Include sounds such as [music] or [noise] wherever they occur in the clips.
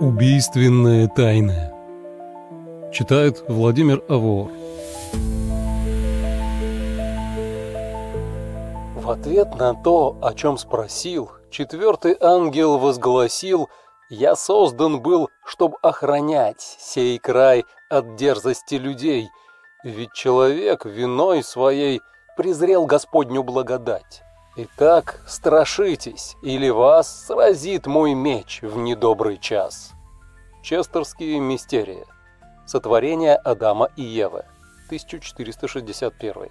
Убийственная тайна. Читает Владимир Авор. В ответ на то, о чем спросил, четвертый ангел возгласил «Я создан был, чтобы охранять сей край от дерзости людей, ведь человек виной своей презрел Господню благодать». Итак, страшитесь, или вас сразит мой меч в недобрый час. Честерские мистерии. Сотворение Адама и Евы. 1461.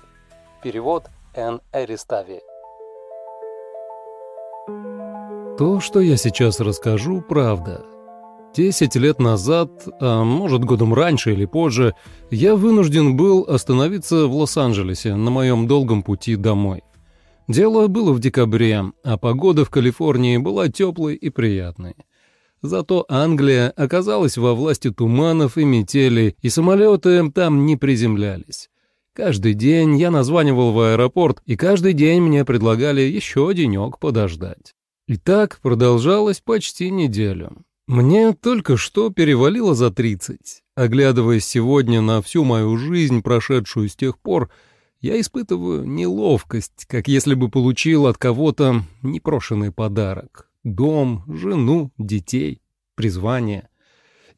Перевод Н. Эристави. То, что я сейчас расскажу, правда. Десять лет назад, а может годом раньше или позже, я вынужден был остановиться в Лос-Анджелесе на моем долгом пути домой. Дело было в декабре, а погода в Калифорнии была теплой и приятной. Зато Англия оказалась во власти туманов и метелей, и самолеты там не приземлялись. Каждый день я названивал в аэропорт, и каждый день мне предлагали еще денек подождать. И так продолжалось почти неделю. Мне только что перевалило за 30. Оглядываясь сегодня на всю мою жизнь, прошедшую с тех пор, я испытываю неловкость, как если бы получил от кого-то непрошенный подарок. Дом, жену, детей, призвание.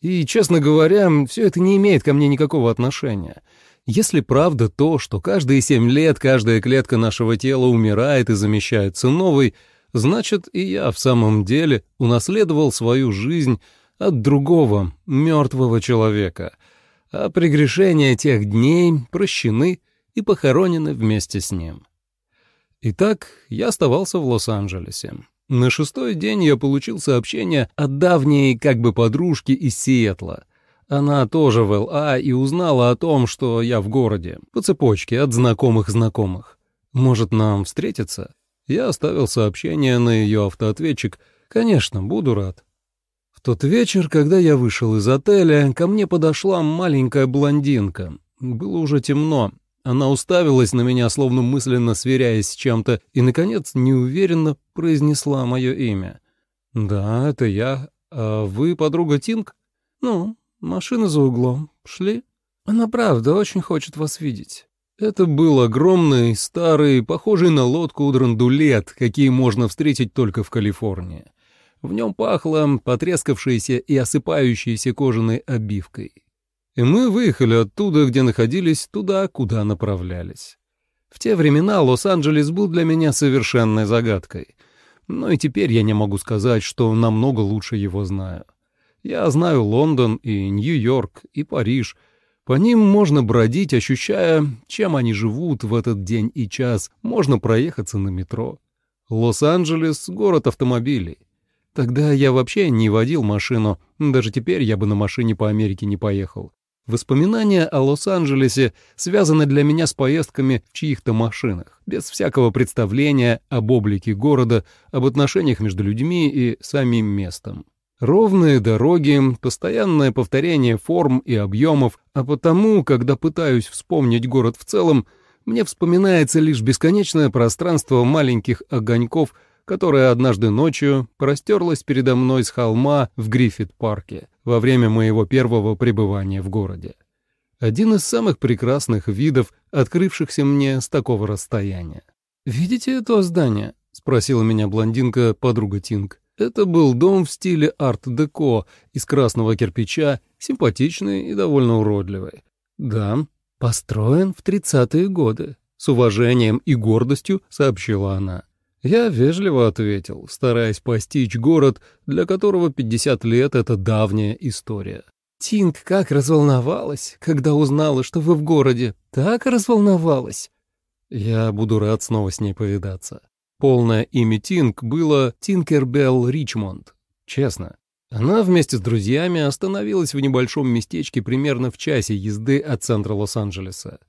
И, честно говоря, все это не имеет ко мне никакого отношения. Если правда то, что каждые семь лет каждая клетка нашего тела умирает и замещается новой, значит, и я в самом деле унаследовал свою жизнь от другого, мертвого человека, а прегрешения тех дней прощены — и похоронены вместе с ним. Итак, я оставался в Лос-Анджелесе. На шестой день я получил сообщение от давней как бы подружки из Сиэтла. Она тоже в ЛА и узнала о том, что я в городе, по цепочке от знакомых знакомых. Может, нам встретиться? Я оставил сообщение на ее автоответчик. Конечно, буду рад. В тот вечер, когда я вышел из отеля, ко мне подошла маленькая блондинка. Было уже темно, она уставилась на меня, словно мысленно сверяясь с чем-то, и, наконец, неуверенно произнесла мое имя. «Да, это я. А вы подруга Тинг?» «Ну, машина за углом. Шли?» «Она правда очень хочет вас видеть». Это был огромный, старый, похожий на лодку драндулет, какие можно встретить только в Калифорнии. В нем пахло потрескавшейся и осыпающейся кожаной обивкой и мы выехали оттуда, где находились, туда, куда направлялись. В те времена Лос-Анджелес был для меня совершенной загадкой, но и теперь я не могу сказать, что намного лучше его знаю. Я знаю Лондон и Нью-Йорк и Париж. По ним можно бродить, ощущая, чем они живут в этот день и час. Можно проехаться на метро. Лос-Анджелес — город автомобилей. Тогда я вообще не водил машину, даже теперь я бы на машине по Америке не поехал. Воспоминания о Лос-Анджелесе связаны для меня с поездками в чьих-то машинах, без всякого представления об облике города, об отношениях между людьми и самим местом. Ровные дороги, постоянное повторение форм и объемов, а потому, когда пытаюсь вспомнить город в целом, мне вспоминается лишь бесконечное пространство маленьких огоньков – которая однажды ночью простерлась передо мной с холма в Гриффит-парке во время моего первого пребывания в городе. Один из самых прекрасных видов, открывшихся мне с такого расстояния. «Видите это здание?» — спросила меня блондинка, подруга Тинг. Это был дом в стиле арт-деко из красного кирпича, симпатичный и довольно уродливый. Да, построен в тридцатые годы. С уважением и гордостью сообщила она. Я вежливо ответил, стараясь постичь город, для которого 50 лет — это давняя история. «Тинг как разволновалась, когда узнала, что вы в городе. Так разволновалась!» Я буду рад снова с ней повидаться. Полное имя Тинг было Тинкербелл Ричмонд. Честно. Она вместе с друзьями остановилась в небольшом местечке примерно в часе езды от центра Лос-Анджелеса.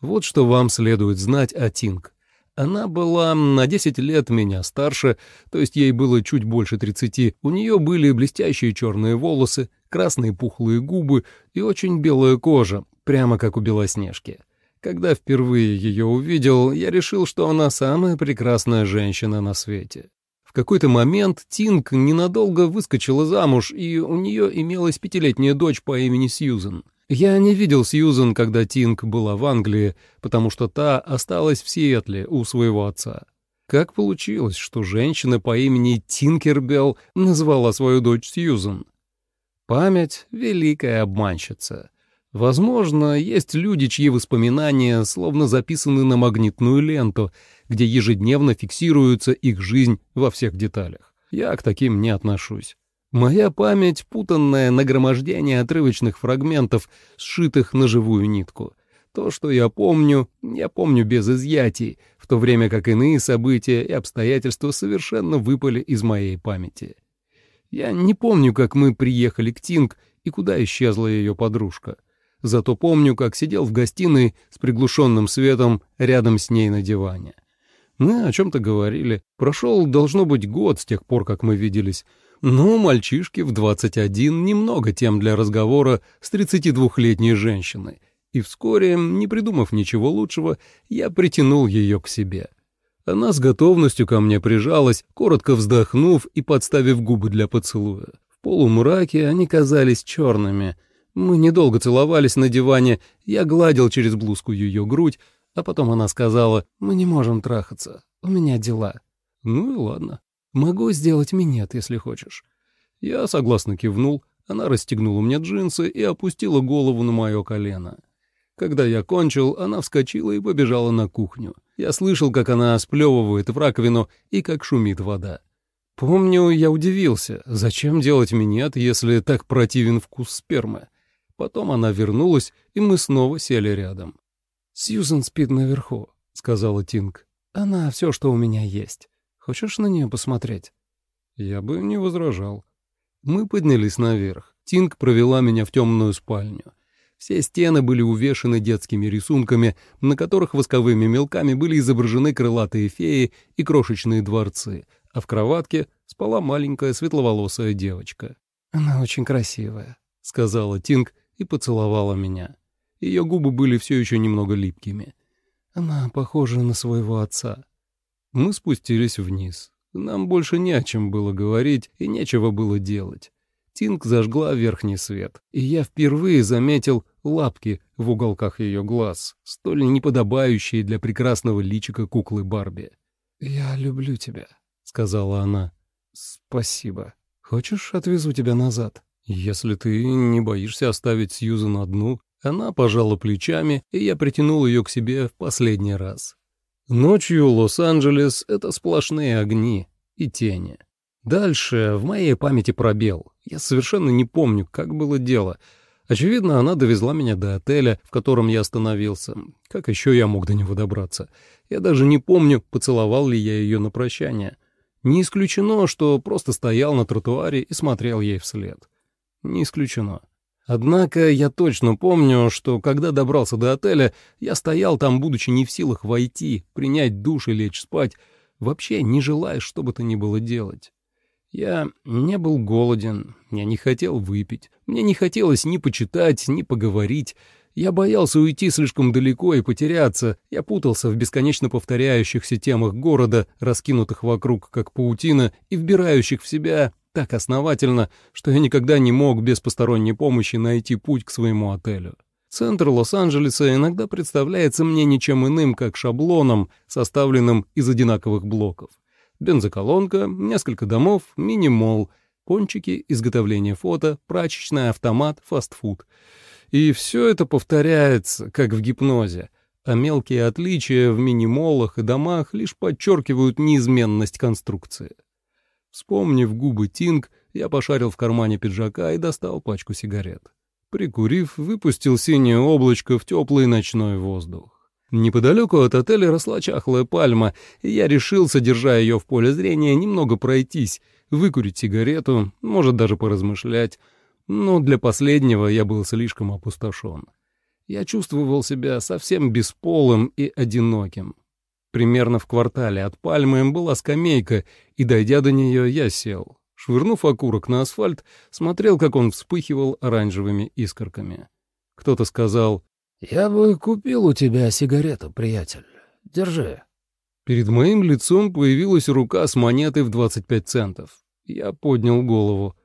Вот что вам следует знать о Тинг. Она была на 10 лет меня старше, то есть ей было чуть больше 30. У нее были блестящие черные волосы, красные пухлые губы и очень белая кожа, прямо как у Белоснежки. Когда впервые ее увидел, я решил, что она самая прекрасная женщина на свете. В какой-то момент Тинг ненадолго выскочила замуж, и у нее имелась пятилетняя дочь по имени Сьюзен. Я не видел Сьюзен, когда Тинг была в Англии, потому что та осталась в Сиэтле у своего отца. Как получилось, что женщина по имени Тинкербелл назвала свою дочь Сьюзен? Память — великая обманщица. Возможно, есть люди, чьи воспоминания словно записаны на магнитную ленту, где ежедневно фиксируется их жизнь во всех деталях. Я к таким не отношусь. Моя память — путанное нагромождение отрывочных фрагментов, сшитых на живую нитку. То, что я помню, я помню без изъятий, в то время как иные события и обстоятельства совершенно выпали из моей памяти. Я не помню, как мы приехали к Тинг и куда исчезла ее подружка. Зато помню, как сидел в гостиной с приглушенным светом рядом с ней на диване. Мы о чем-то говорили. Прошел, должно быть, год с тех пор, как мы виделись. Но мальчишки в 21 немного тем для разговора с 32-летней женщиной. И вскоре, не придумав ничего лучшего, я притянул ее к себе. Она с готовностью ко мне прижалась, коротко вздохнув и подставив губы для поцелуя. В полумраке они казались черными — мы недолго целовались на диване, я гладил через блузку ее грудь, а потом она сказала, «Мы не можем трахаться, у меня дела». «Ну и ладно. Могу сделать минет, если хочешь». Я согласно кивнул, она расстегнула мне джинсы и опустила голову на мое колено. Когда я кончил, она вскочила и побежала на кухню. Я слышал, как она сплевывает в раковину и как шумит вода. Помню, я удивился, зачем делать минет, если так противен вкус спермы. Потом она вернулась, и мы снова сели рядом. «Сьюзен спит наверху», — сказала Тинг. «Она все, что у меня есть. Хочешь на нее посмотреть?» Я бы не возражал. Мы поднялись наверх. Тинг провела меня в темную спальню. Все стены были увешаны детскими рисунками, на которых восковыми мелками были изображены крылатые феи и крошечные дворцы, а в кроватке спала маленькая светловолосая девочка. «Она очень красивая», — сказала Тинг, и поцеловала меня. Ее губы были все еще немного липкими. Она похожа на своего отца. Мы спустились вниз. Нам больше не о чем было говорить и нечего было делать. Тинг зажгла верхний свет, и я впервые заметил лапки в уголках ее глаз, столь неподобающие для прекрасного личика куклы Барби. «Я люблю тебя», — сказала она. «Спасибо. Хочешь, отвезу тебя назад?» «Если ты не боишься оставить Сьюзан одну...» Она пожала плечами, и я притянул ее к себе в последний раз. Ночью Лос-Анджелес — это сплошные огни и тени. Дальше в моей памяти пробел. Я совершенно не помню, как было дело. Очевидно, она довезла меня до отеля, в котором я остановился. Как еще я мог до него добраться? Я даже не помню, поцеловал ли я ее на прощание. Не исключено, что просто стоял на тротуаре и смотрел ей вслед. Не исключено. Однако я точно помню, что когда добрался до отеля, я стоял там, будучи не в силах войти, принять душ и лечь спать, вообще не желая что бы то ни было делать. Я не был голоден, я не хотел выпить, мне не хотелось ни почитать, ни поговорить. Я боялся уйти слишком далеко и потеряться, я путался в бесконечно повторяющихся темах города, раскинутых вокруг как паутина и вбирающих в себя так основательно, что я никогда не мог без посторонней помощи найти путь к своему отелю. Центр Лос-Анджелеса иногда представляется мне ничем иным, как шаблоном, составленным из одинаковых блоков. Бензоколонка, несколько домов, мини-молл, пончики, изготовление фото, прачечная, автомат, фастфуд. И все это повторяется, как в гипнозе, а мелкие отличия в мини-моллах и домах лишь подчеркивают неизменность конструкции. Вспомнив губы Тинг, я пошарил в кармане пиджака и достал пачку сигарет. Прикурив, выпустил синее облачко в теплый ночной воздух. Неподалеку от отеля росла чахлая пальма, и я решил, содержа ее в поле зрения, немного пройтись, выкурить сигарету, может даже поразмышлять. Но для последнего я был слишком опустошен. Я чувствовал себя совсем бесполым и одиноким. Примерно в квартале от пальмы была скамейка, и, дойдя до нее, я сел. Швырнув окурок на асфальт, смотрел, как он вспыхивал оранжевыми искорками. Кто-то сказал, «Я бы купил у тебя сигарету, приятель. Держи». Перед моим лицом появилась рука с монетой в 25 центов. Я поднял голову.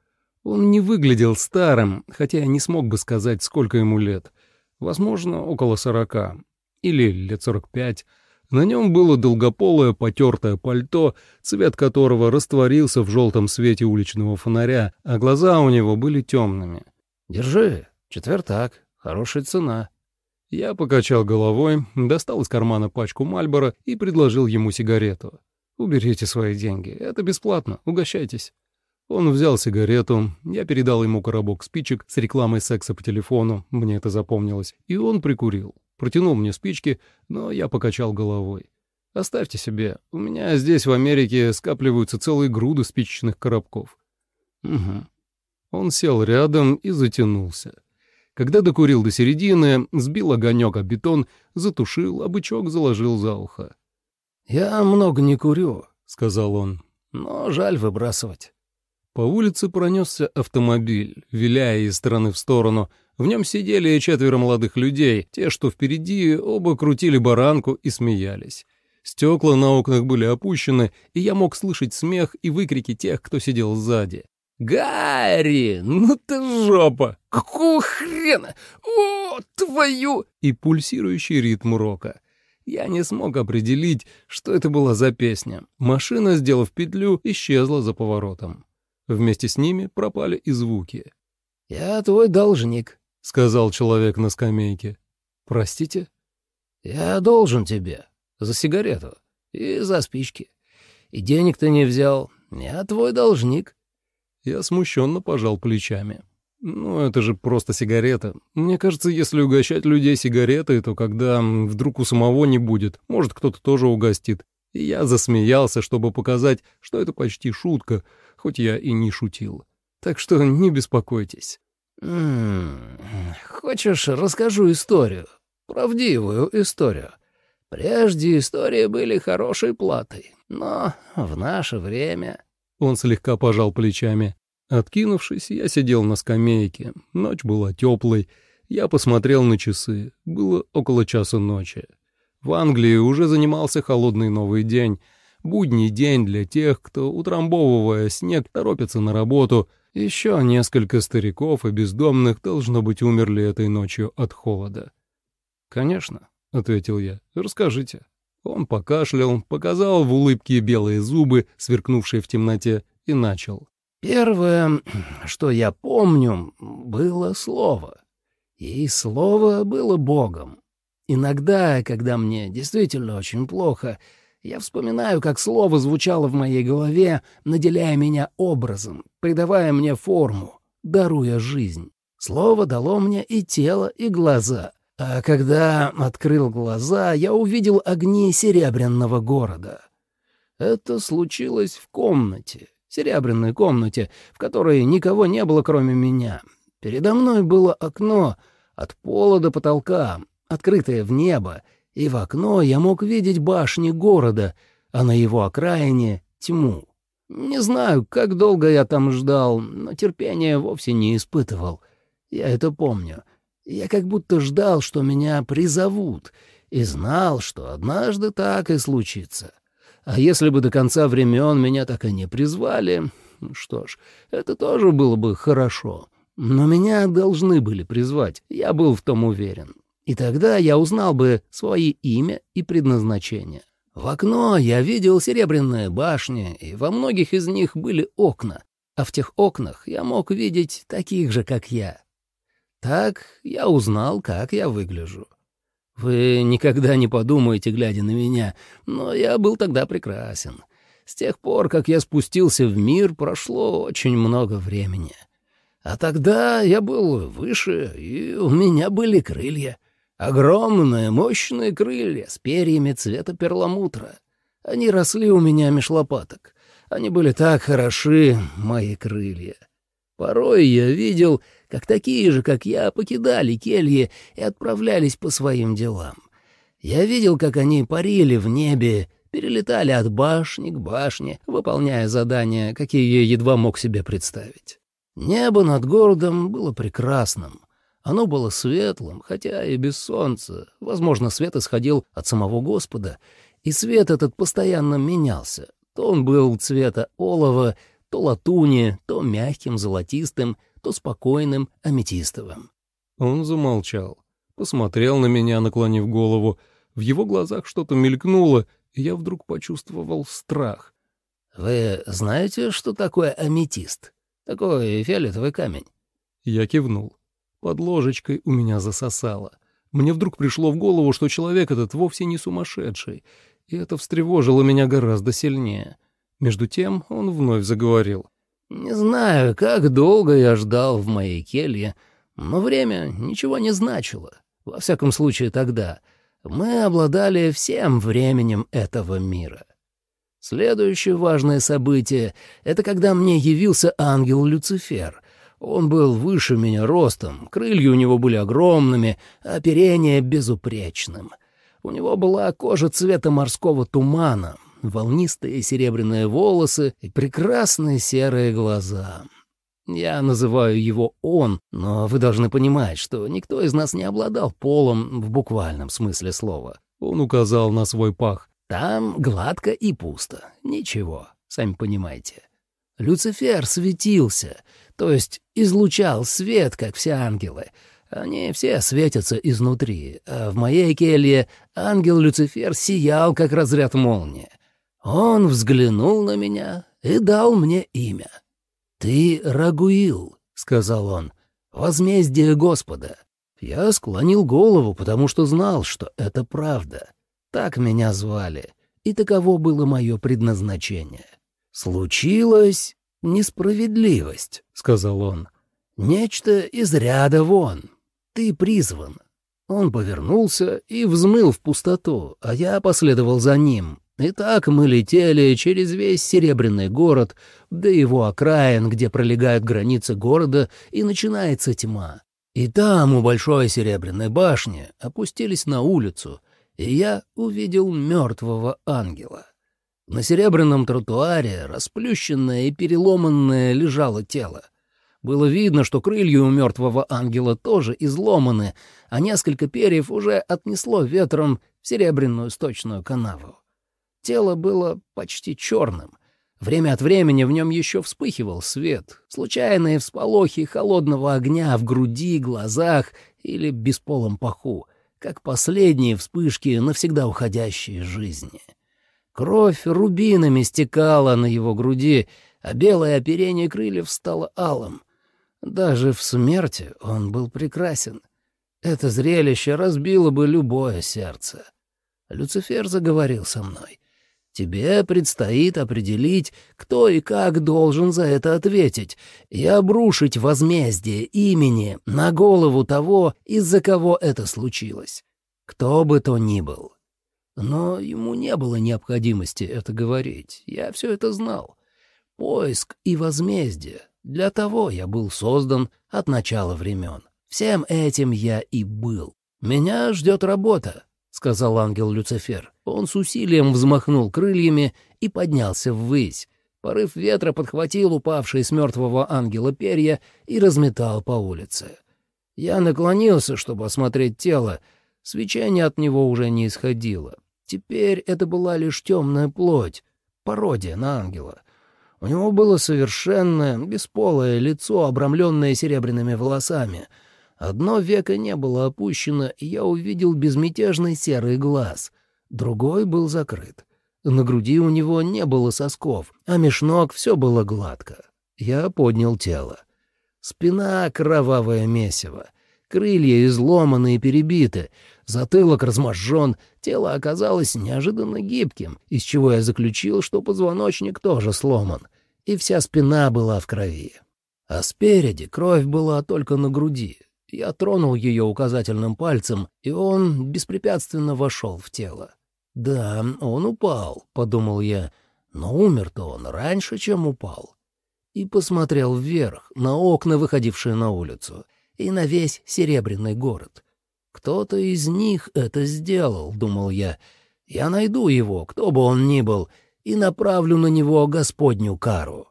Он не выглядел старым, хотя я не смог бы сказать, сколько ему лет. Возможно, около сорока. Или лет сорок пять. На нем было долгополое потертое пальто, цвет которого растворился в желтом свете уличного фонаря, а глаза у него были темными. «Держи, четвертак, хорошая цена». Я покачал головой, достал из кармана пачку Мальбора и предложил ему сигарету. «Уберите свои деньги, это бесплатно, угощайтесь». Он взял сигарету, я передал ему коробок спичек с рекламой секса по телефону, мне это запомнилось, и он прикурил. Протянул мне спички, но я покачал головой. «Оставьте себе, у меня здесь в Америке скапливаются целые груды спичечных коробков». «Угу». Он сел рядом и затянулся. Когда докурил до середины, сбил огонек о бетон, затушил, а бычок заложил за ухо. «Я много не курю», — сказал он, — «но жаль выбрасывать». По улице пронесся автомобиль, виляя из стороны в сторону. В нем сидели четверо молодых людей, те, что впереди, оба крутили баранку и смеялись. Стекла на окнах были опущены, и я мог слышать смех и выкрики тех, кто сидел сзади. «Гарри, ну ты жопа! Какого хрена? О, твою!» И пульсирующий ритм рока. Я не смог определить, что это была за песня. Машина, сделав петлю, исчезла за поворотом. Вместе с ними пропали и звуки. «Я твой должник», — сказал человек на скамейке. «Простите?» «Я должен тебе. За сигарету. И за спички. И денег ты не взял. Я твой должник». Я смущенно пожал плечами. «Ну, это же просто сигарета. Мне кажется, если угощать людей сигаретой, то когда вдруг у самого не будет, может, кто-то тоже угостит. И я засмеялся, чтобы показать, что это почти шутка, хоть я и не шутил. Так что не беспокойтесь. «М хочешь расскажу историю? Правдивую историю. Прежде истории были хорошей платой, но в наше время...» Он слегка пожал плечами. Откинувшись, я сидел на скамейке. Ночь была теплой. Я посмотрел на часы. Было около часа ночи. В Англии уже занимался холодный новый день — Будний день для тех, кто, утрамбовывая снег, торопится на работу. Еще несколько стариков и бездомных, должно быть, умерли этой ночью от холода. «Конечно», — ответил я, — «расскажите». Он покашлял, показал в улыбке белые зубы, сверкнувшие в темноте, и начал. «Первое, [clears throat] что я помню, было слово. И слово было Богом. Иногда, когда мне действительно очень плохо, — я вспоминаю, как слово звучало в моей голове, наделяя меня образом, придавая мне форму, даруя жизнь. Слово дало мне и тело, и глаза. А когда открыл глаза, я увидел огни серебряного города. Это случилось в комнате, серебряной комнате, в которой никого не было, кроме меня. Передо мной было окно от пола до потолка, открытое в небо, и в окно я мог видеть башни города, а на его окраине — тьму. Не знаю, как долго я там ждал, но терпения вовсе не испытывал. Я это помню. Я как будто ждал, что меня призовут, и знал, что однажды так и случится. А если бы до конца времен меня так и не призвали, что ж, это тоже было бы хорошо. Но меня должны были призвать, я был в том уверен. И тогда я узнал бы свое имя и предназначение. В окно я видел серебряные башни, и во многих из них были окна, а в тех окнах я мог видеть таких же, как я. Так я узнал, как я выгляжу. Вы никогда не подумаете, глядя на меня, но я был тогда прекрасен. С тех пор, как я спустился в мир, прошло очень много времени. А тогда я был выше, и у меня были крылья. Огромные, мощные крылья с перьями цвета перламутра. Они росли у меня меж лопаток. Они были так хороши, мои крылья. Порой я видел, как такие же, как я, покидали кельи и отправлялись по своим делам. Я видел, как они парили в небе, перелетали от башни к башне, выполняя задания, какие я едва мог себе представить. Небо над городом было прекрасным. Оно было светлым, хотя и без солнца. Возможно, свет исходил от самого Господа, и свет этот постоянно менялся. То он был цвета олова, то латуни, то мягким золотистым, то спокойным аметистовым. Он замолчал, посмотрел на меня, наклонив голову. В его глазах что-то мелькнуло, и я вдруг почувствовал страх. «Вы знаете, что такое аметист? Такой фиолетовый камень?» Я кивнул. Под ложечкой у меня засосало. Мне вдруг пришло в голову, что человек этот вовсе не сумасшедший, и это встревожило меня гораздо сильнее. Между тем он вновь заговорил. «Не знаю, как долго я ждал в моей келье, но время ничего не значило. Во всяком случае, тогда мы обладали всем временем этого мира. Следующее важное событие — это когда мне явился ангел Люцифер, он был выше меня ростом, крылья у него были огромными, а оперение безупречным. У него была кожа цвета морского тумана, волнистые серебряные волосы и прекрасные серые глаза. Я называю его «он», но вы должны понимать, что никто из нас не обладал полом в буквальном смысле слова. Он указал на свой пах. Там гладко и пусто. Ничего, сами понимаете. Люцифер светился, то есть излучал свет, как все ангелы. Они все светятся изнутри, а в моей келье ангел Люцифер сиял, как разряд молнии. Он взглянул на меня и дал мне имя. «Ты Рагуил», — сказал он, — «возмездие Господа». Я склонил голову, потому что знал, что это правда. Так меня звали, и таково было мое предназначение. «Случилась несправедливость», — сказал он. «Нечто из ряда вон. Ты призван». Он повернулся и взмыл в пустоту, а я последовал за ним. И так мы летели через весь Серебряный город до его окраин, где пролегают границы города и начинается тьма. И там, у Большой Серебряной башни, опустились на улицу, и я увидел мертвого ангела. На серебряном тротуаре, расплющенное и переломанное, лежало тело. Было видно, что крылья у мертвого ангела тоже изломаны, а несколько перьев уже отнесло ветром в серебряную сточную канаву. Тело было почти черным. Время от времени в нем еще вспыхивал свет, случайные всполохи холодного огня в груди, глазах или бесполом паху, как последние вспышки навсегда уходящей жизни. Кровь рубинами стекала на его груди, а белое оперение крыльев стало алым. Даже в смерти он был прекрасен. Это зрелище разбило бы любое сердце. Люцифер заговорил со мной. Тебе предстоит определить, кто и как должен за это ответить, и обрушить возмездие имени на голову того, из-за кого это случилось. Кто бы то ни был. Но ему не было необходимости это говорить. Я все это знал. Поиск и возмездие. Для того я был создан от начала времен. Всем этим я и был. Меня ждет работа, — сказал ангел Люцифер. Он с усилием взмахнул крыльями и поднялся ввысь. Порыв ветра подхватил упавшие с мертвого ангела перья и разметал по улице. Я наклонился, чтобы осмотреть тело. Свечение от него уже не исходило. Теперь это была лишь темная плоть, пародия на ангела. У него было совершенное, бесполое лицо, обрамленное серебряными волосами. Одно веко не было опущено, и я увидел безмятежный серый глаз. Другой был закрыт. На груди у него не было сосков, а меж ног все было гладко. Я поднял тело. Спина — кровавое месиво. Крылья изломаны и перебиты, затылок разможжен, тело оказалось неожиданно гибким, из чего я заключил, что позвоночник тоже сломан, и вся спина была в крови. А спереди кровь была только на груди. Я тронул ее указательным пальцем, и он беспрепятственно вошел в тело. «Да, он упал», — подумал я, — «но умер-то он раньше, чем упал». И посмотрел вверх, на окна, выходившие на улицу и на весь Серебряный город. «Кто-то из них это сделал», — думал я. «Я найду его, кто бы он ни был, и направлю на него Господню кару».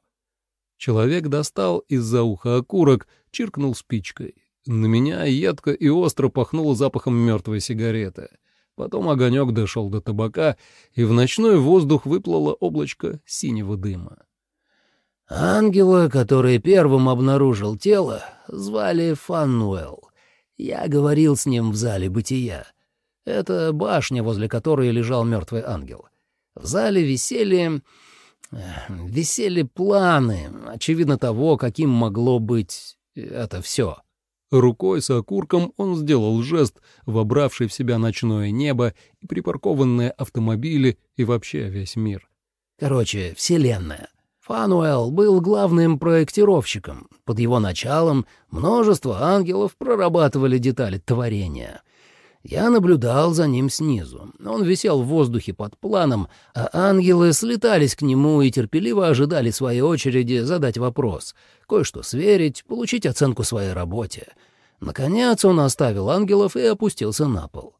Человек достал из-за уха окурок, чиркнул спичкой. На меня едко и остро пахнуло запахом мертвой сигареты. Потом огонек дошел до табака, и в ночной воздух выплыло облачко синего дыма. Ангела, который первым обнаружил тело, звали Фаннуэлл. Я говорил с ним в зале бытия. Это башня, возле которой лежал мертвый ангел. В зале висели... висели планы, очевидно того, каким могло быть это все. Рукой с окурком он сделал жест, вобравший в себя ночное небо и припаркованные автомобили и вообще весь мир. Короче, вселенная. Фануэл был главным проектировщиком. Под его началом множество ангелов прорабатывали детали творения. Я наблюдал за ним снизу. Он висел в воздухе под планом, а ангелы слетались к нему и терпеливо ожидали своей очереди задать вопрос, кое-что сверить, получить оценку своей работе. Наконец он оставил ангелов и опустился на пол.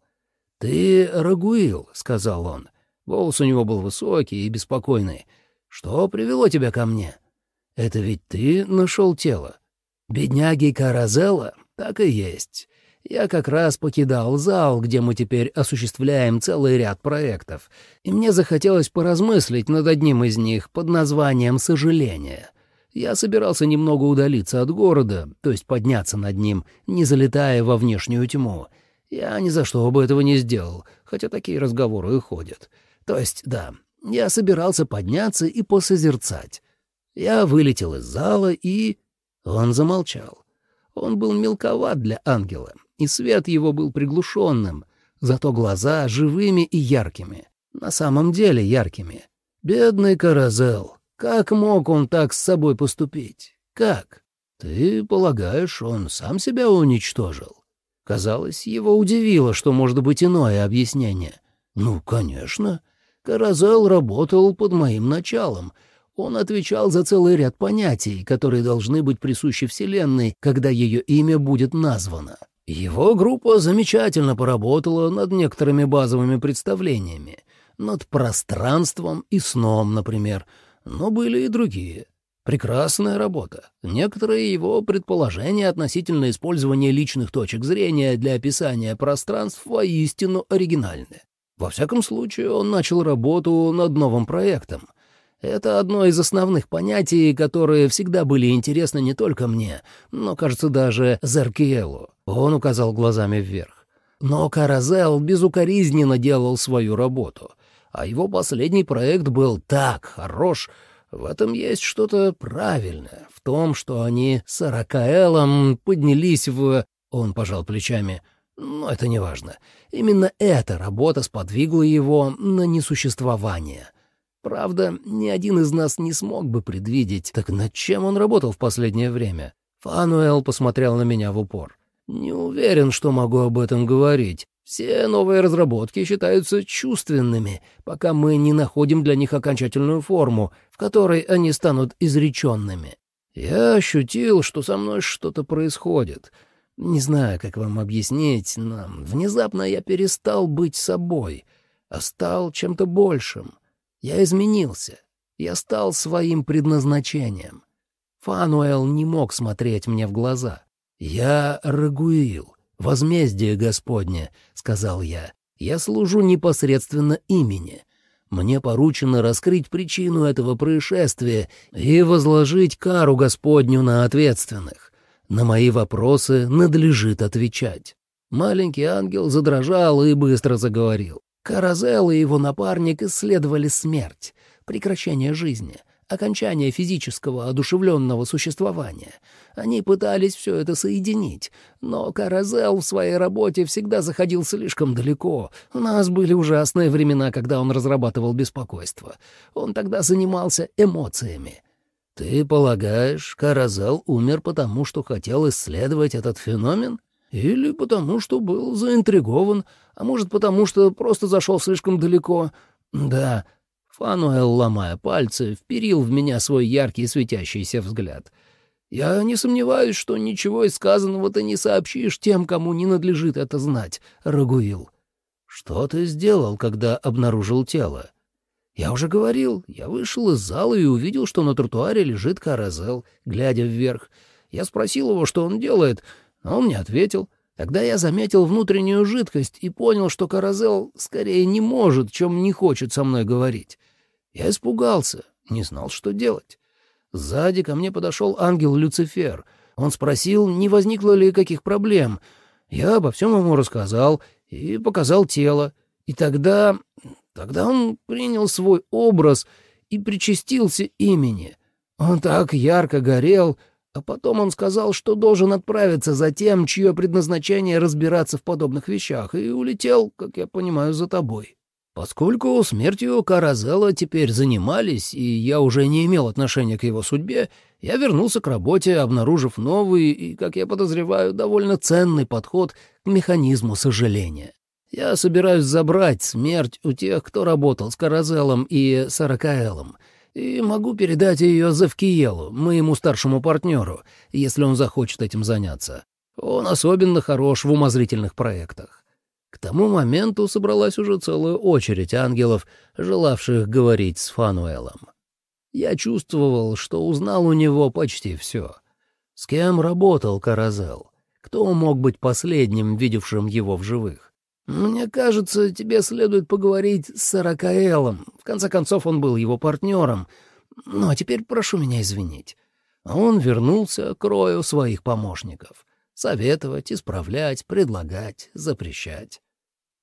«Ты Рагуил», — сказал он. Голос у него был высокий и беспокойный. Что привело тебя ко мне? Это ведь ты нашел тело. Бедняги Каразелла? Так и есть. Я как раз покидал зал, где мы теперь осуществляем целый ряд проектов, и мне захотелось поразмыслить над одним из них под названием «Сожаление». Я собирался немного удалиться от города, то есть подняться над ним, не залетая во внешнюю тьму. Я ни за что бы этого не сделал, хотя такие разговоры и ходят. То есть, да, я собирался подняться и посозерцать. Я вылетел из зала и... Он замолчал. Он был мелковат для ангела, и свет его был приглушенным, зато глаза живыми и яркими. На самом деле яркими. Бедный Каразел. Как мог он так с собой поступить? Как? Ты полагаешь, он сам себя уничтожил? Казалось, его удивило, что может быть иное объяснение. Ну, конечно. Каразел работал под моим началом. Он отвечал за целый ряд понятий, которые должны быть присущи Вселенной, когда ее имя будет названо. Его группа замечательно поработала над некоторыми базовыми представлениями, над пространством и сном, например, но были и другие. Прекрасная работа. Некоторые его предположения относительно использования личных точек зрения для описания пространств воистину оригинальны. Во всяком случае, он начал работу над новым проектом. Это одно из основных понятий, которые всегда были интересны не только мне, но, кажется, даже Зеркиелу. Он указал глазами вверх. Но Каразел безукоризненно делал свою работу, а его последний проект был так хорош, в этом есть что-то правильное, в том, что они с Аракаэлом поднялись в... Он пожал плечами — но это не важно. Именно эта работа сподвигла его на несуществование. Правда, ни один из нас не смог бы предвидеть, так над чем он работал в последнее время. Фануэл посмотрел на меня в упор. «Не уверен, что могу об этом говорить. Все новые разработки считаются чувственными, пока мы не находим для них окончательную форму, в которой они станут изреченными. Я ощутил, что со мной что-то происходит». Не знаю, как вам объяснить, но внезапно я перестал быть собой, а стал чем-то большим. Я изменился. Я стал своим предназначением. Фануэл не мог смотреть мне в глаза. «Я Рагуил, возмездие Господне», — сказал я. «Я служу непосредственно имени». Мне поручено раскрыть причину этого происшествия и возложить кару Господню на ответственных. На мои вопросы надлежит отвечать. Маленький ангел задрожал и быстро заговорил. Каразел и его напарник исследовали смерть, прекращение жизни, окончание физического одушевленного существования. Они пытались все это соединить, но Каразел в своей работе всегда заходил слишком далеко. У нас были ужасные времена, когда он разрабатывал беспокойство. Он тогда занимался эмоциями. «Ты полагаешь, Каразал умер потому, что хотел исследовать этот феномен? Или потому, что был заинтригован, а может, потому, что просто зашел слишком далеко? Да». Фануэл, ломая пальцы, вперил в меня свой яркий светящийся взгляд. «Я не сомневаюсь, что ничего из сказанного ты не сообщишь тем, кому не надлежит это знать, Рагуил. Что ты сделал, когда обнаружил тело?» Я уже говорил, я вышел из зала и увидел, что на тротуаре лежит Каразел, глядя вверх. Я спросил его, что он делает, Он не ответил. Тогда я заметил внутреннюю жидкость и понял, что Каразел скорее не может, чем не хочет со мной говорить. Я испугался, не знал, что делать. Сзади ко мне подошел ангел Люцифер. Он спросил, не возникло ли каких проблем. Я обо всем ему рассказал и показал тело. И тогда... тогда он принял свой образ и причастился имени. Он так ярко горел, а потом он сказал, что должен отправиться за тем, чье предназначение разбираться в подобных вещах, и улетел, как я понимаю, за тобой. Поскольку смертью Каразела теперь занимались, и я уже не имел отношения к его судьбе, я вернулся к работе, обнаружив новый и, как я подозреваю, довольно ценный подход к механизму сожаления. Я собираюсь забрать смерть у тех, кто работал с Каразелом и Саракаэлом, и могу передать ее Завкиелу, моему старшему партнеру, если он захочет этим заняться. Он особенно хорош в умозрительных проектах. К тому моменту собралась уже целая очередь ангелов, желавших говорить с Фануэлом. Я чувствовал, что узнал у него почти все. С кем работал Каразел? Кто мог быть последним, видевшим его в живых? «Мне кажется, тебе следует поговорить с Саракаэлом. В конце концов, он был его партнером. Ну, а теперь прошу меня извинить». Он вернулся к рою своих помощников. Советовать, исправлять, предлагать, запрещать.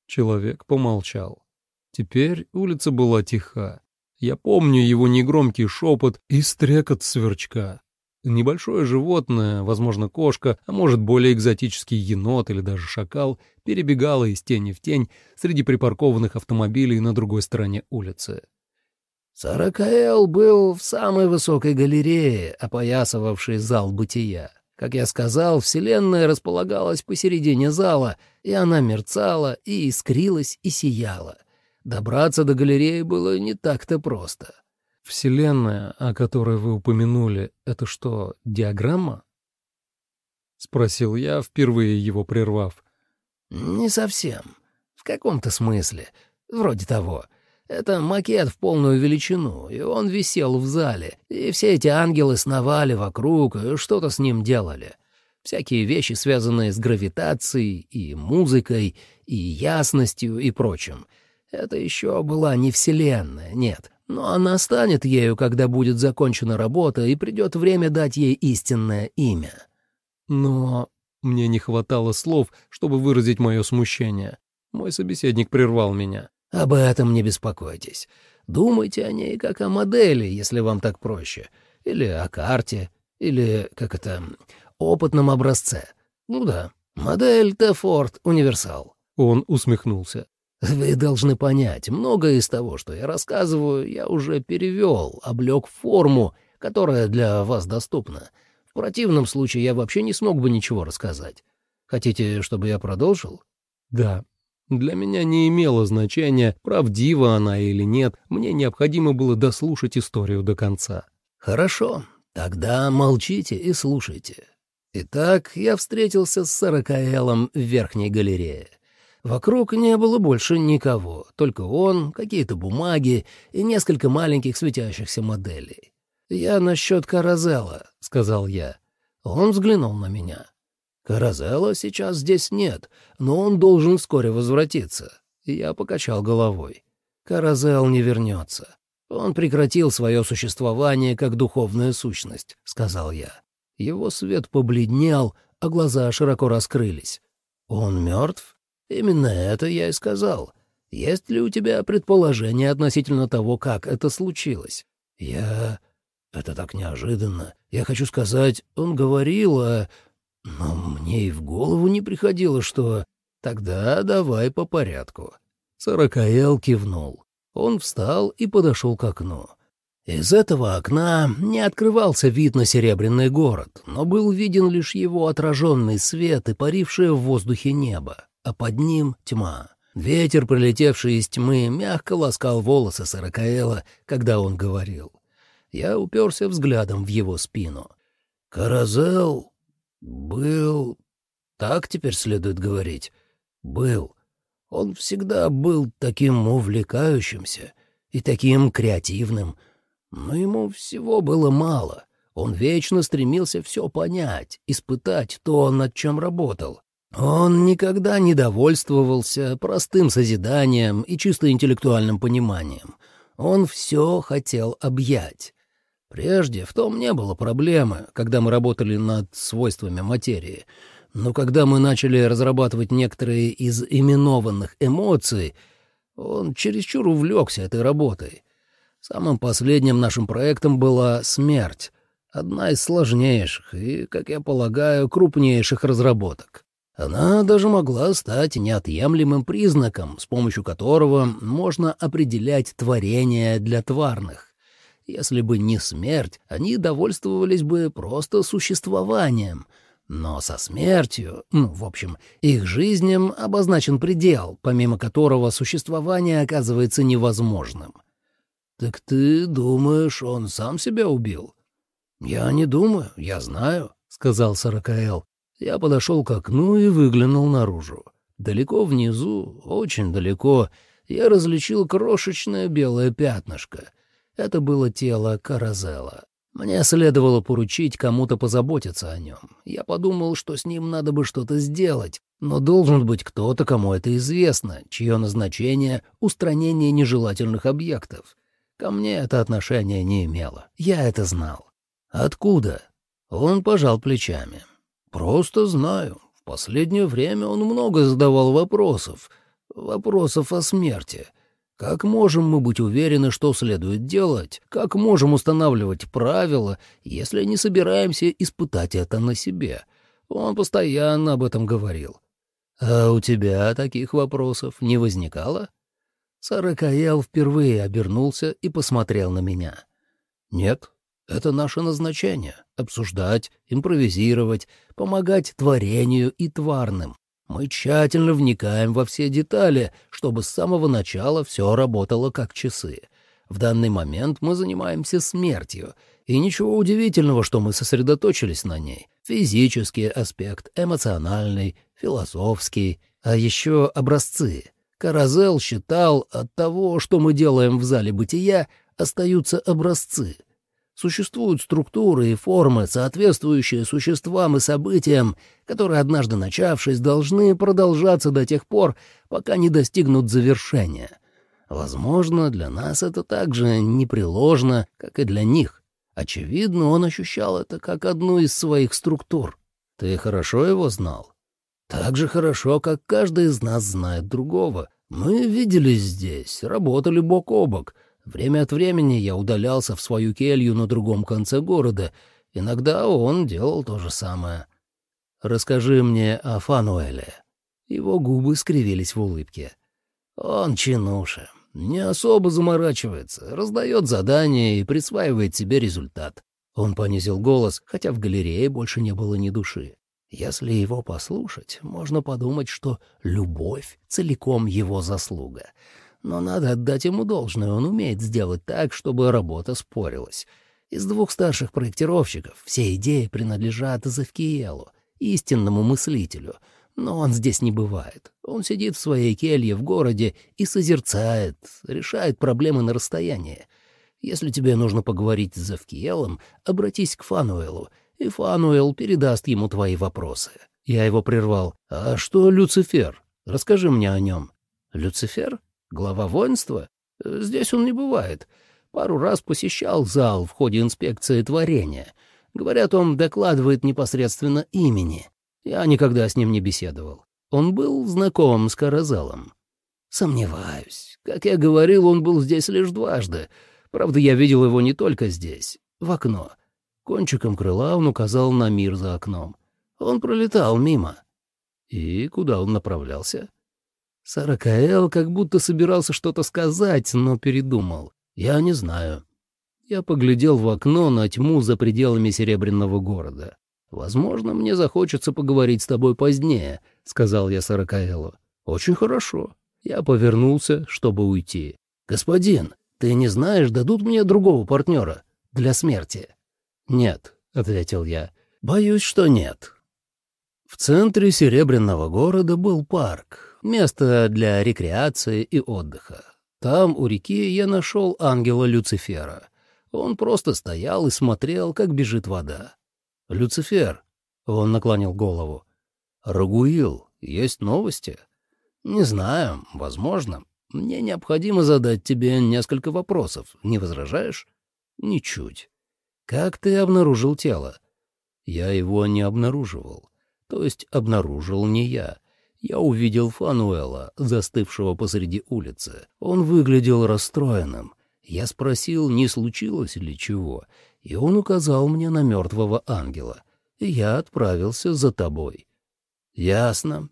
Человек помолчал. Теперь улица была тиха. Я помню его негромкий шепот и стрекот сверчка. Небольшое животное, возможно, кошка, а может, более экзотический енот или даже шакал, перебегало из тени в тень среди припаркованных автомобилей на другой стороне улицы. Саракаэл был в самой высокой галерее, опоясывавшей зал бытия. Как я сказал, Вселенная располагалась посередине зала, и она мерцала, и искрилась, и сияла. Добраться до галереи было не так-то просто. «Вселенная, о которой вы упомянули, это что, диаграмма?» — спросил я, впервые его прервав. «Не совсем. В каком-то смысле. Вроде того. Это макет в полную величину, и он висел в зале, и все эти ангелы сновали вокруг и что-то с ним делали. Всякие вещи, связанные с гравитацией и музыкой, и ясностью и прочим. Это еще была не Вселенная, нет. Но она станет ею, когда будет закончена работа, и придет время дать ей истинное имя. Но мне не хватало слов, чтобы выразить мое смущение. Мой собеседник прервал меня. «Об этом не беспокойтесь. Думайте о ней как о модели, если вам так проще. Или о карте, или, как это, опытном образце. Ну да, модель Т-Форд Универсал». Он усмехнулся. Вы должны понять, многое из того, что я рассказываю, я уже перевел, облег форму, которая для вас доступна. В противном случае я вообще не смог бы ничего рассказать. Хотите, чтобы я продолжил? Да. Для меня не имело значения, правдива она или нет, мне необходимо было дослушать историю до конца. Хорошо, тогда молчите и слушайте. Итак, я встретился с Сорокаэлом в верхней галерее. Вокруг не было больше никого, только он, какие-то бумаги и несколько маленьких светящихся моделей. «Я насчет Каразела», — сказал я. Он взглянул на меня. «Каразела сейчас здесь нет, но он должен вскоре возвратиться». Я покачал головой. «Каразел не вернется. Он прекратил свое существование как духовная сущность», — сказал я. Его свет побледнел, а глаза широко раскрылись. «Он мертв?» Именно это я и сказал. Есть ли у тебя предположение относительно того, как это случилось? Я... Это так неожиданно. Я хочу сказать, он говорил, а... Но мне и в голову не приходило, что... Тогда давай по порядку. Сорокаэл кивнул. Он встал и подошел к окну. Из этого окна не открывался вид на Серебряный город, но был виден лишь его отраженный свет и парившее в воздухе небо а под ним тьма. Ветер, прилетевший из тьмы, мягко ласкал волосы Саракаэла, когда он говорил. Я уперся взглядом в его спину. «Каразел был...» Так теперь следует говорить. «Был. Он всегда был таким увлекающимся и таким креативным, но ему всего было мало. Он вечно стремился все понять, испытать то, над чем работал. Он никогда не довольствовался простым созиданием и чисто интеллектуальным пониманием. Он все хотел объять. Прежде в том не было проблемы, когда мы работали над свойствами материи. Но когда мы начали разрабатывать некоторые из именованных эмоций, он чересчур увлекся этой работой. Самым последним нашим проектом была «Смерть», одна из сложнейших и, как я полагаю, крупнейших разработок. Она даже могла стать неотъемлемым признаком, с помощью которого можно определять творение для тварных. Если бы не смерть, они довольствовались бы просто существованием. Но со смертью, ну, в общем, их жизням обозначен предел, помимо которого существование оказывается невозможным. «Так ты думаешь, он сам себя убил?» «Я не думаю, я знаю», — сказал Сорокаэл. Я подошел к окну и выглянул наружу. Далеко внизу, очень далеко, я различил крошечное белое пятнышко. Это было тело Каразела. Мне следовало поручить кому-то позаботиться о нем. Я подумал, что с ним надо бы что-то сделать, но должен быть кто-то, кому это известно, чье назначение — устранение нежелательных объектов. Ко мне это отношение не имело. Я это знал. Откуда? Он пожал плечами. «Просто знаю. В последнее время он много задавал вопросов. Вопросов о смерти. Как можем мы быть уверены, что следует делать? Как можем устанавливать правила, если не собираемся испытать это на себе?» Он постоянно об этом говорил. «А у тебя таких вопросов не возникало?» Саракаел впервые обернулся и посмотрел на меня. «Нет, это наше назначение — обсуждать, импровизировать, помогать творению и тварным. Мы тщательно вникаем во все детали, чтобы с самого начала все работало как часы. В данный момент мы занимаемся смертью, и ничего удивительного, что мы сосредоточились на ней. Физический аспект, эмоциональный, философский, а еще образцы. Каразел считал, от того, что мы делаем в зале бытия, остаются образцы — Существуют структуры и формы, соответствующие существам и событиям, которые, однажды начавшись, должны продолжаться до тех пор, пока не достигнут завершения. Возможно, для нас это так же непреложно, как и для них. Очевидно, он ощущал это как одну из своих структур. Ты хорошо его знал? Так же хорошо, как каждый из нас знает другого. Мы виделись здесь, работали бок о бок — Время от времени я удалялся в свою келью на другом конце города. Иногда он делал то же самое. «Расскажи мне о Фануэле». Его губы скривились в улыбке. «Он чинуша. Не особо заморачивается, раздает задания и присваивает себе результат». Он понизил голос, хотя в галерее больше не было ни души. Если его послушать, можно подумать, что любовь целиком его заслуга но надо отдать ему должное, он умеет сделать так, чтобы работа спорилась. Из двух старших проектировщиков все идеи принадлежат Завкиелу, истинному мыслителю, но он здесь не бывает. Он сидит в своей келье в городе и созерцает, решает проблемы на расстоянии. Если тебе нужно поговорить с Завкиелом, обратись к Фануэлу, и Фануэл передаст ему твои вопросы. Я его прервал. «А что Люцифер? Расскажи мне о нем». «Люцифер? Глава воинства? Здесь он не бывает. Пару раз посещал зал в ходе инспекции творения. Говорят, он докладывает непосредственно имени. Я никогда с ним не беседовал. Он был знаком с Каразалом. Сомневаюсь. Как я говорил, он был здесь лишь дважды. Правда, я видел его не только здесь, в окно. Кончиком крыла он указал на мир за окном. Он пролетал мимо. И куда он направлялся? Саракаэл как будто собирался что-то сказать, но передумал. «Я не знаю». Я поглядел в окно на тьму за пределами Серебряного города. «Возможно, мне захочется поговорить с тобой позднее», — сказал я Саракаэлу. «Очень хорошо». Я повернулся, чтобы уйти. «Господин, ты не знаешь, дадут мне другого партнера для смерти?» «Нет», — ответил я. «Боюсь, что нет». В центре Серебряного города был парк, место для рекреации и отдыха. Там, у реки, я нашел ангела Люцифера. Он просто стоял и смотрел, как бежит вода. «Люцифер», — он наклонил голову, — «Рагуил, есть новости?» «Не знаю, возможно. Мне необходимо задать тебе несколько вопросов. Не возражаешь?» «Ничуть. Как ты обнаружил тело?» «Я его не обнаруживал. То есть обнаружил не я. Я увидел Фануэла, застывшего посреди улицы. Он выглядел расстроенным. Я спросил, не случилось ли чего, и он указал мне на мертвого ангела. Я отправился за тобой. Ясно.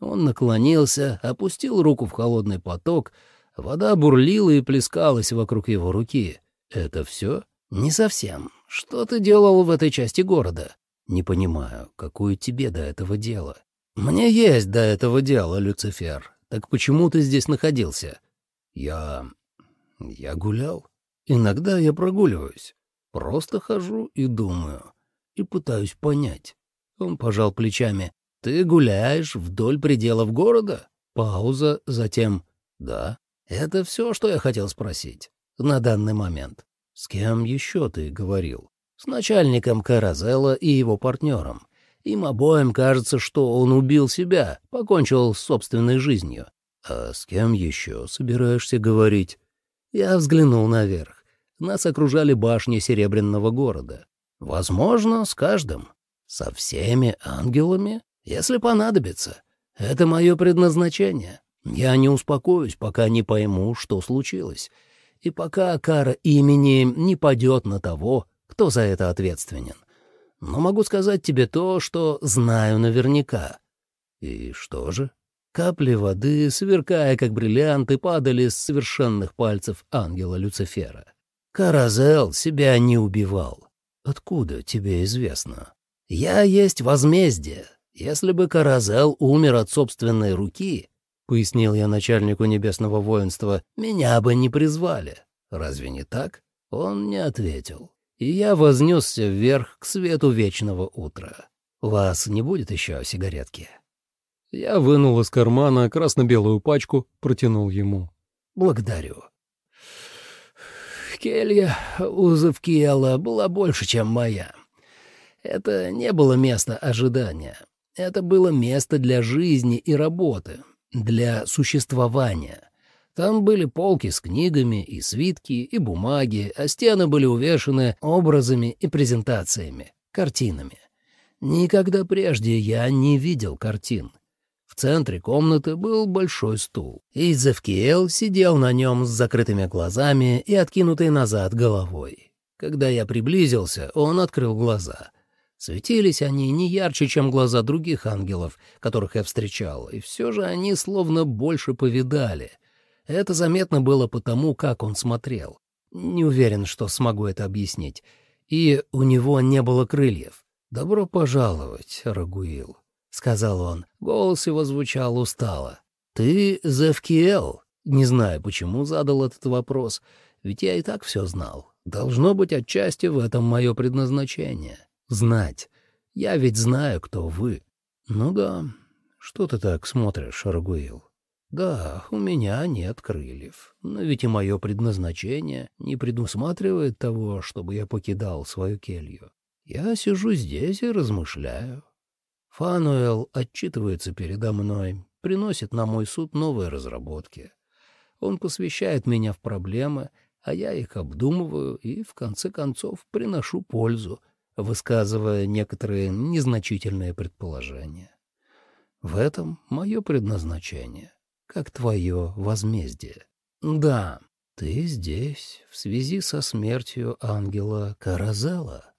Он наклонился, опустил руку в холодный поток, вода бурлила и плескалась вокруг его руки. Это все? Не совсем. Что ты делал в этой части города? Не понимаю, какое тебе до этого дело? Мне есть до этого дела, Люцифер. Так почему ты здесь находился? Я я гулял. Иногда я прогуливаюсь. Просто хожу и думаю. И пытаюсь понять. Он пожал плечами. Ты гуляешь вдоль пределов города? Пауза, затем... Да. Это все, что я хотел спросить. На данный момент. С кем еще ты говорил? С начальником Каразелла и его партнером. Им обоим кажется, что он убил себя, покончил с собственной жизнью. А с кем еще собираешься говорить? Я взглянул наверх. Нас окружали башни Серебряного города. Возможно, с каждым. Со всеми ангелами, если понадобится. Это мое предназначение. Я не успокоюсь, пока не пойму, что случилось. И пока кара имени не падет на того, кто за это ответственен. Но могу сказать тебе то, что знаю наверняка. И что же? Капли воды, сверкая как бриллианты, падали с совершенных пальцев ангела Люцифера. Каразел себя не убивал. Откуда тебе известно? Я есть возмездие. Если бы Каразел умер от собственной руки, — пояснил я начальнику небесного воинства, — меня бы не призвали. Разве не так? Он не ответил. И я вознесся вверх к свету вечного утра. У вас не будет еще сигаретки? Я вынул из кармана красно-белую пачку, протянул ему. «Благодарю». Келья у Завкиела была больше, чем моя. Это не было место ожидания. Это было место для жизни и работы, для существования. Там были полки с книгами и свитки, и бумаги, а стены были увешаны образами и презентациями, картинами. Никогда прежде я не видел картин. В центре комнаты был большой стул, и Зевкиэл сидел на нем с закрытыми глазами и откинутой назад головой. Когда я приблизился, он открыл глаза. Светились они не ярче, чем глаза других ангелов, которых я встречал, и все же они словно больше повидали. Это заметно было потому, как он смотрел. Не уверен, что смогу это объяснить. И у него не было крыльев. «Добро пожаловать, Рагуил», — сказал он. Голос его звучал устало. «Ты Зевкиэл?» Не знаю, почему задал этот вопрос, ведь я и так все знал. Должно быть отчасти в этом мое предназначение. Знать. Я ведь знаю, кто вы. Ну да. Что ты так смотришь, Аргуил? Да, у меня нет крыльев. Но ведь и мое предназначение не предусматривает того, чтобы я покидал свою келью. Я сижу здесь и размышляю. Фануэл отчитывается передо мной, приносит на мой суд новые разработки. Он посвящает меня в проблемы, а я их обдумываю и, в конце концов, приношу пользу, высказывая некоторые незначительные предположения. В этом мое предназначение, как твое возмездие. Да, ты здесь в связи со смертью ангела Каразела.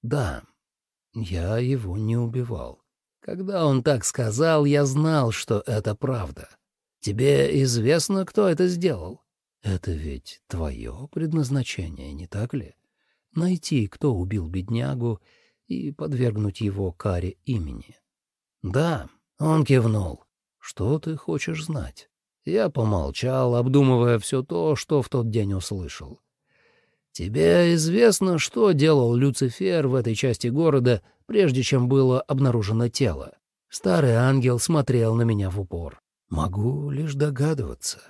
Да, я его не убивал. Когда он так сказал, я знал, что это правда. Тебе известно, кто это сделал? Это ведь твое предназначение, не так ли? Найти, кто убил беднягу, и подвергнуть его каре имени. Да, он кивнул. Что ты хочешь знать? Я помолчал, обдумывая все то, что в тот день услышал. Тебе известно, что делал Люцифер в этой части города, прежде чем было обнаружено тело? Старый ангел смотрел на меня в упор. Могу лишь догадываться.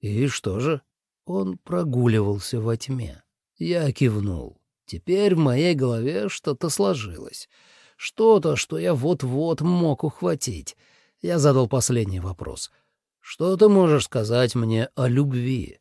И что же? Он прогуливался во тьме. Я кивнул. Теперь в моей голове что-то сложилось. Что-то, что я вот-вот мог ухватить. Я задал последний вопрос. «Что ты можешь сказать мне о любви?»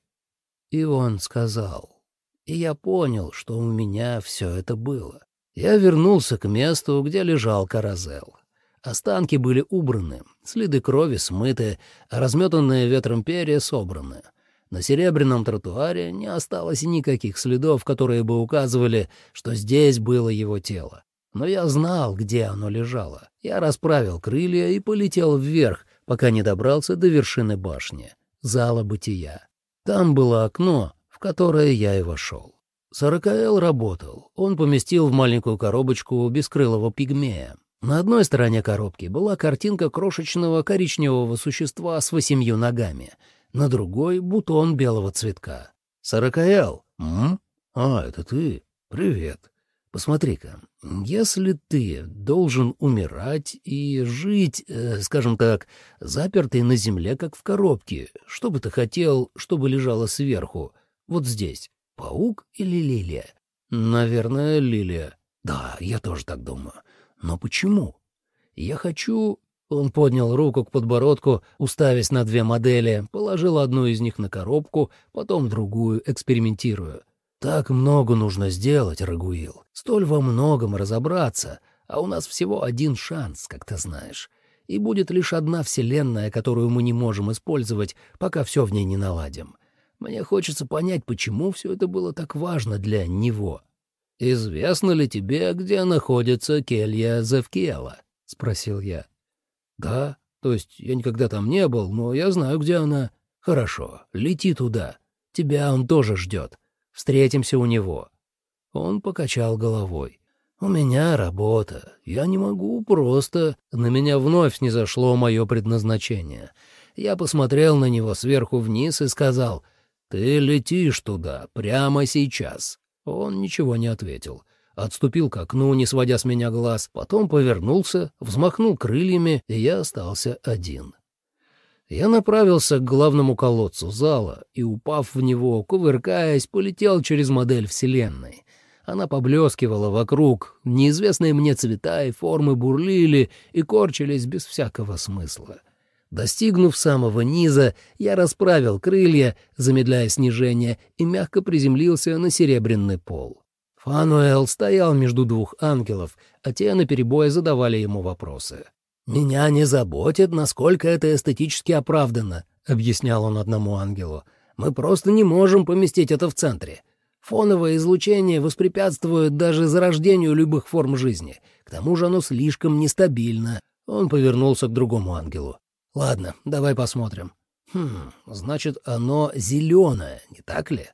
И он сказал. И я понял, что у меня все это было. Я вернулся к месту, где лежал Каразел. Останки были убраны, следы крови смыты, а разметанные ветром перья собраны. На серебряном тротуаре не осталось никаких следов, которые бы указывали, что здесь было его тело. Но я знал, где оно лежало. Я расправил крылья и полетел вверх, пока не добрался до вершины башни, зала бытия. Там было окно, в которое я и вошел. Сорокаэл работал. Он поместил в маленькую коробочку бескрылого пигмея. На одной стороне коробки была картинка крошечного коричневого существа с восемью ногами, на другой — бутон белого цветка. «Сорокаэл? М? А, это ты? Привет. Посмотри-ка, если ты должен умирать и жить, э, скажем так, запертый на земле, как в коробке, что бы ты хотел, чтобы лежало сверху, вот здесь, паук или лилия? Наверное, лилия. Да, я тоже так думаю. Но почему? Я хочу... Он поднял руку к подбородку, уставясь на две модели, положил одну из них на коробку, потом другую, экспериментируя. Так много нужно сделать, Рагуил. Столь во многом разобраться, а у нас всего один шанс, как ты знаешь. И будет лишь одна вселенная, которую мы не можем использовать, пока все в ней не наладим. Мне хочется понять, почему все это было так важно для него. «Известно ли тебе, где находится келья Зевкиэла?» — спросил я. «Да, то есть я никогда там не был, но я знаю, где она». «Хорошо, лети туда. Тебя он тоже ждет. Встретимся у него». Он покачал головой. «У меня работа. Я не могу просто...» На меня вновь снизошло мое предназначение. Я посмотрел на него сверху вниз и сказал, «Ты летишь туда прямо сейчас. Он ничего не ответил. Отступил к окну, не сводя с меня глаз, потом повернулся, взмахнул крыльями, и я остался один. Я направился к главному колодцу зала и, упав в него, кувыркаясь, полетел через модель Вселенной. Она поблескивала вокруг, неизвестные мне цвета и формы бурлили и корчились без всякого смысла. Достигнув самого низа, я расправил крылья, замедляя снижение, и мягко приземлился на серебряный пол. Фануэл стоял между двух ангелов, а те наперебой задавали ему вопросы. «Меня не заботит, насколько это эстетически оправдано», — объяснял он одному ангелу. «Мы просто не можем поместить это в центре. Фоновое излучение воспрепятствует даже зарождению любых форм жизни. К тому же оно слишком нестабильно». Он повернулся к другому ангелу. Ладно, давай посмотрим. Хм, значит, оно зеленое, не так ли?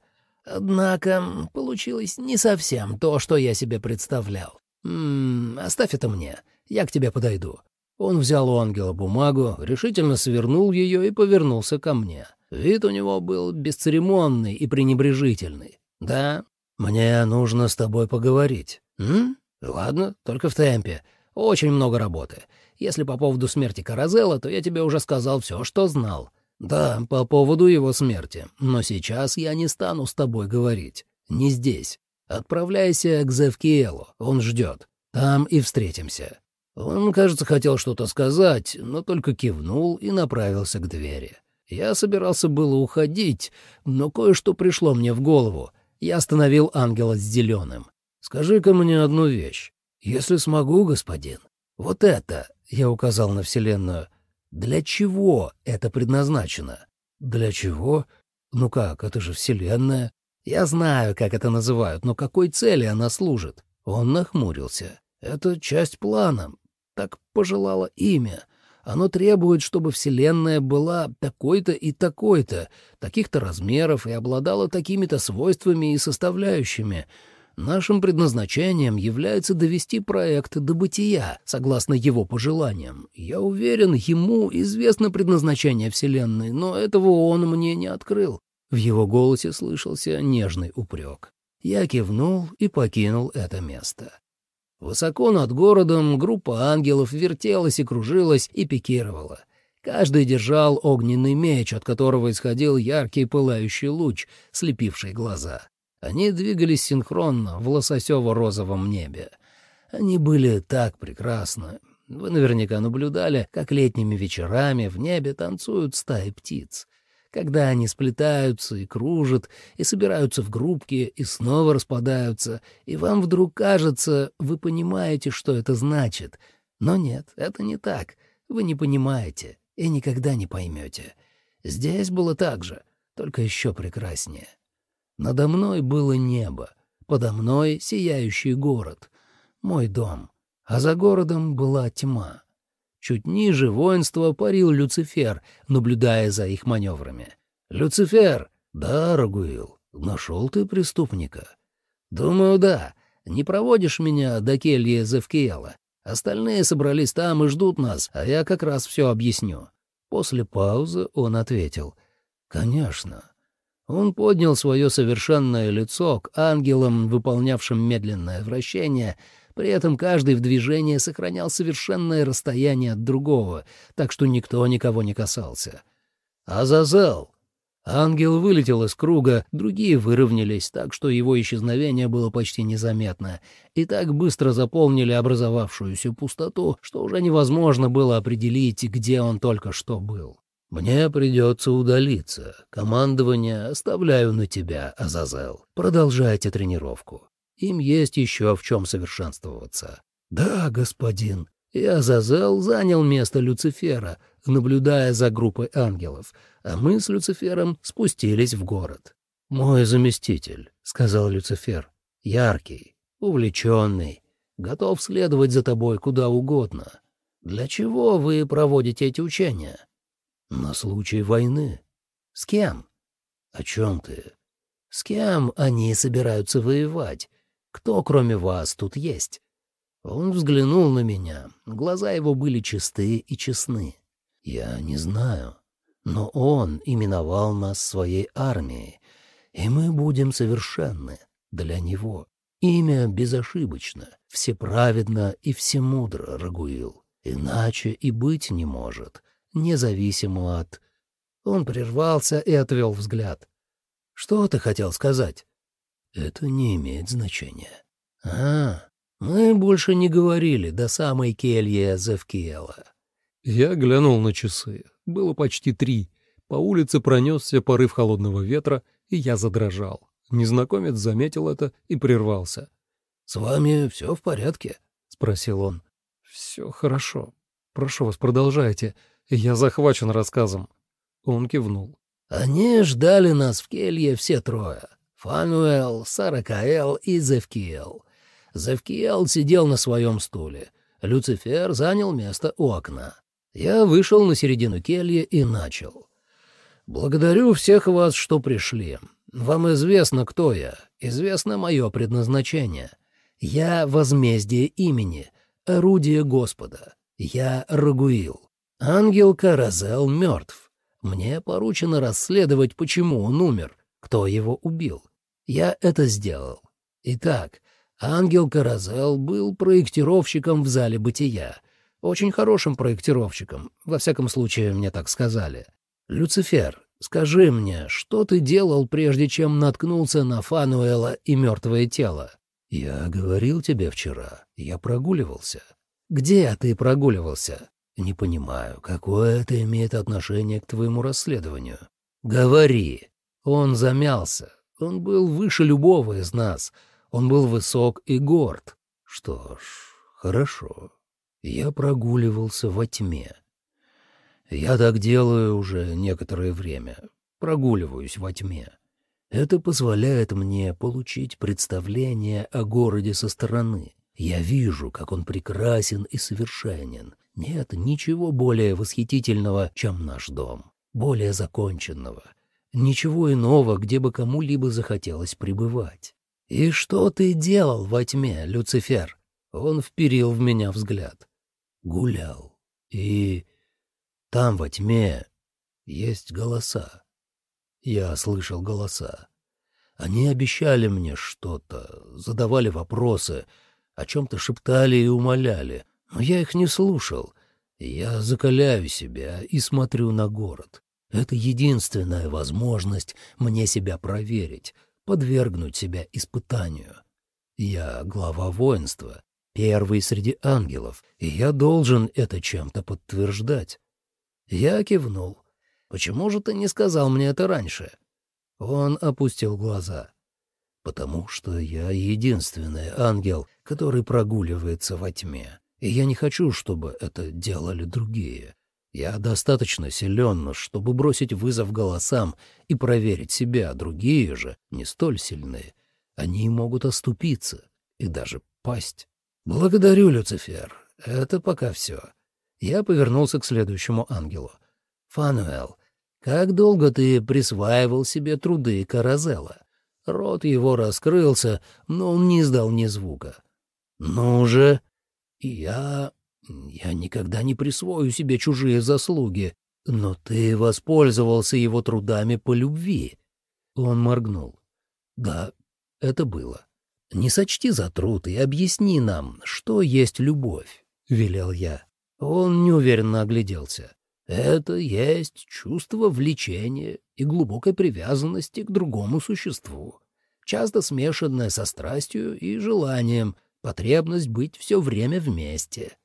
Однако получилось не совсем то, что я себе представлял. Ммм, оставь это мне, я к тебе подойду. Он взял у ангела бумагу, решительно свернул ее и повернулся ко мне. Вид у него был бесцеремонный и пренебрежительный. «Да, мне нужно с тобой поговорить». «М? Ладно, только в темпе. Очень много работы. Если по поводу смерти Каразела, то я тебе уже сказал все, что знал. Да, по поводу его смерти. Но сейчас я не стану с тобой говорить. Не здесь. Отправляйся к Зевкиэлу, он ждет. Там и встретимся». Он, кажется, хотел что-то сказать, но только кивнул и направился к двери. Я собирался было уходить, но кое-что пришло мне в голову. Я остановил ангела с зеленым. «Скажи-ка мне одну вещь. Если смогу, господин, вот это я указал на Вселенную. Для чего это предназначено? Для чего? Ну как, это же Вселенная. Я знаю, как это называют, но какой цели она служит? Он нахмурился. Это часть плана. Так пожелало имя. Оно требует, чтобы Вселенная была такой-то и такой-то, таких-то размеров и обладала такими-то свойствами и составляющими — Нашим предназначением является довести проект до бытия, согласно его пожеланиям. Я уверен, ему известно предназначение Вселенной, но этого он мне не открыл». В его голосе слышался нежный упрек. Я кивнул и покинул это место. Высоко над городом группа ангелов вертелась и кружилась и пикировала. Каждый держал огненный меч, от которого исходил яркий пылающий луч, слепивший глаза. Они двигались синхронно в лососево-розовом небе. Они были так прекрасны. Вы наверняка наблюдали, как летними вечерами в небе танцуют стаи птиц. Когда они сплетаются и кружат, и собираются в группки, и снова распадаются, и вам вдруг кажется, вы понимаете, что это значит. Но нет, это не так. Вы не понимаете и никогда не поймете. Здесь было так же, только еще прекраснее. Надо мной было небо, подо мной сияющий город, мой дом, а за городом была тьма. Чуть ниже воинства парил Люцифер, наблюдая за их маневрами. «Люцифер!» «Да, Рагуил, нашел ты преступника?» «Думаю, да. Не проводишь меня до кельи Зевкиела. Остальные собрались там и ждут нас, а я как раз все объясню». После паузы он ответил. «Конечно». Он поднял свое совершенное лицо к ангелам, выполнявшим медленное вращение, при этом каждый в движении сохранял совершенное расстояние от другого, так что никто никого не касался. «Азазел!» Ангел вылетел из круга, другие выровнялись, так что его исчезновение было почти незаметно, и так быстро заполнили образовавшуюся пустоту, что уже невозможно было определить, где он только что был. «Мне придется удалиться. Командование оставляю на тебя, Азазел. Продолжайте тренировку. Им есть еще в чем совершенствоваться». «Да, господин». И Азазел занял место Люцифера, наблюдая за группой ангелов, а мы с Люцифером спустились в город. «Мой заместитель», — сказал Люцифер, — «яркий, увлеченный, готов следовать за тобой куда угодно. Для чего вы проводите эти учения?» «На случай войны». «С кем?» «О чем ты?» «С кем они собираются воевать? Кто, кроме вас, тут есть?» Он взглянул на меня. Глаза его были чисты и честны. «Я не знаю, но он именовал нас своей армией, и мы будем совершенны для него. Имя безошибочно, всеправедно и всемудро, Рагуил. Иначе и быть не может, независимо от...» Он прервался и отвел взгляд. «Что ты хотел сказать?» «Это не имеет значения». «А, мы больше не говорили до самой кельи Зевкиэла». Я глянул на часы. Было почти три. По улице пронесся порыв холодного ветра, и я задрожал. Незнакомец заметил это и прервался. «С вами все в порядке?» — спросил он. «Все хорошо. Прошу вас, продолжайте. Я захвачен рассказом». Он кивнул. «Они ждали нас в келье все трое. Фануэл, Саракаэл и Зевкиэл. Зевкиэл сидел на своем стуле. Люцифер занял место у окна. Я вышел на середину кельи и начал. «Благодарю всех вас, что пришли. Вам известно, кто я, известно мое предназначение. Я возмездие имени, орудие Господа. Я Рагуил. Ангел Каразел мертв. Мне поручено расследовать, почему он умер, кто его убил. Я это сделал. Итак, ангел Каразел был проектировщиком в зале бытия, очень хорошим проектировщиком, во всяком случае, мне так сказали. Люцифер, скажи мне, что ты делал, прежде чем наткнулся на Фануэла и мертвое тело? Я говорил тебе вчера, я прогуливался. Где ты прогуливался? Не понимаю, какое это имеет отношение к твоему расследованию. Говори. Он замялся. Он был выше любого из нас. Он был высок и горд. Что ж, хорошо я прогуливался во тьме. Я так делаю уже некоторое время, прогуливаюсь во тьме. Это позволяет мне получить представление о городе со стороны. Я вижу, как он прекрасен и совершенен. Нет ничего более восхитительного, чем наш дом, более законченного. Ничего иного, где бы кому-либо захотелось пребывать. «И что ты делал во тьме, Люцифер?» Он вперил в меня взгляд гулял. И там во тьме есть голоса. Я слышал голоса. Они обещали мне что-то, задавали вопросы, о чем-то шептали и умоляли, но я их не слушал. Я закаляю себя и смотрю на город. Это единственная возможность мне себя проверить, подвергнуть себя испытанию. Я глава воинства, первый среди ангелов, и я должен это чем-то подтверждать. Я кивнул. «Почему же ты не сказал мне это раньше?» Он опустил глаза. «Потому что я единственный ангел, который прогуливается во тьме, и я не хочу, чтобы это делали другие. Я достаточно силен, чтобы бросить вызов голосам и проверить себя, другие же не столь сильны. Они могут оступиться и даже пасть. Благодарю, Люцифер. Это пока все. Я повернулся к следующему ангелу. Фануэл, как долго ты присваивал себе труды Каразела? Рот его раскрылся, но он не издал ни звука. «Ну же!» «Я... я никогда не присвою себе чужие заслуги, но ты воспользовался его трудами по любви». Он моргнул. «Да, это было. Не сочти за труд и объясни нам, что есть любовь», — велел я. Он неуверенно огляделся. Это есть чувство влечения и глубокой привязанности к другому существу, часто смешанное со страстью и желанием, потребность быть все время вместе.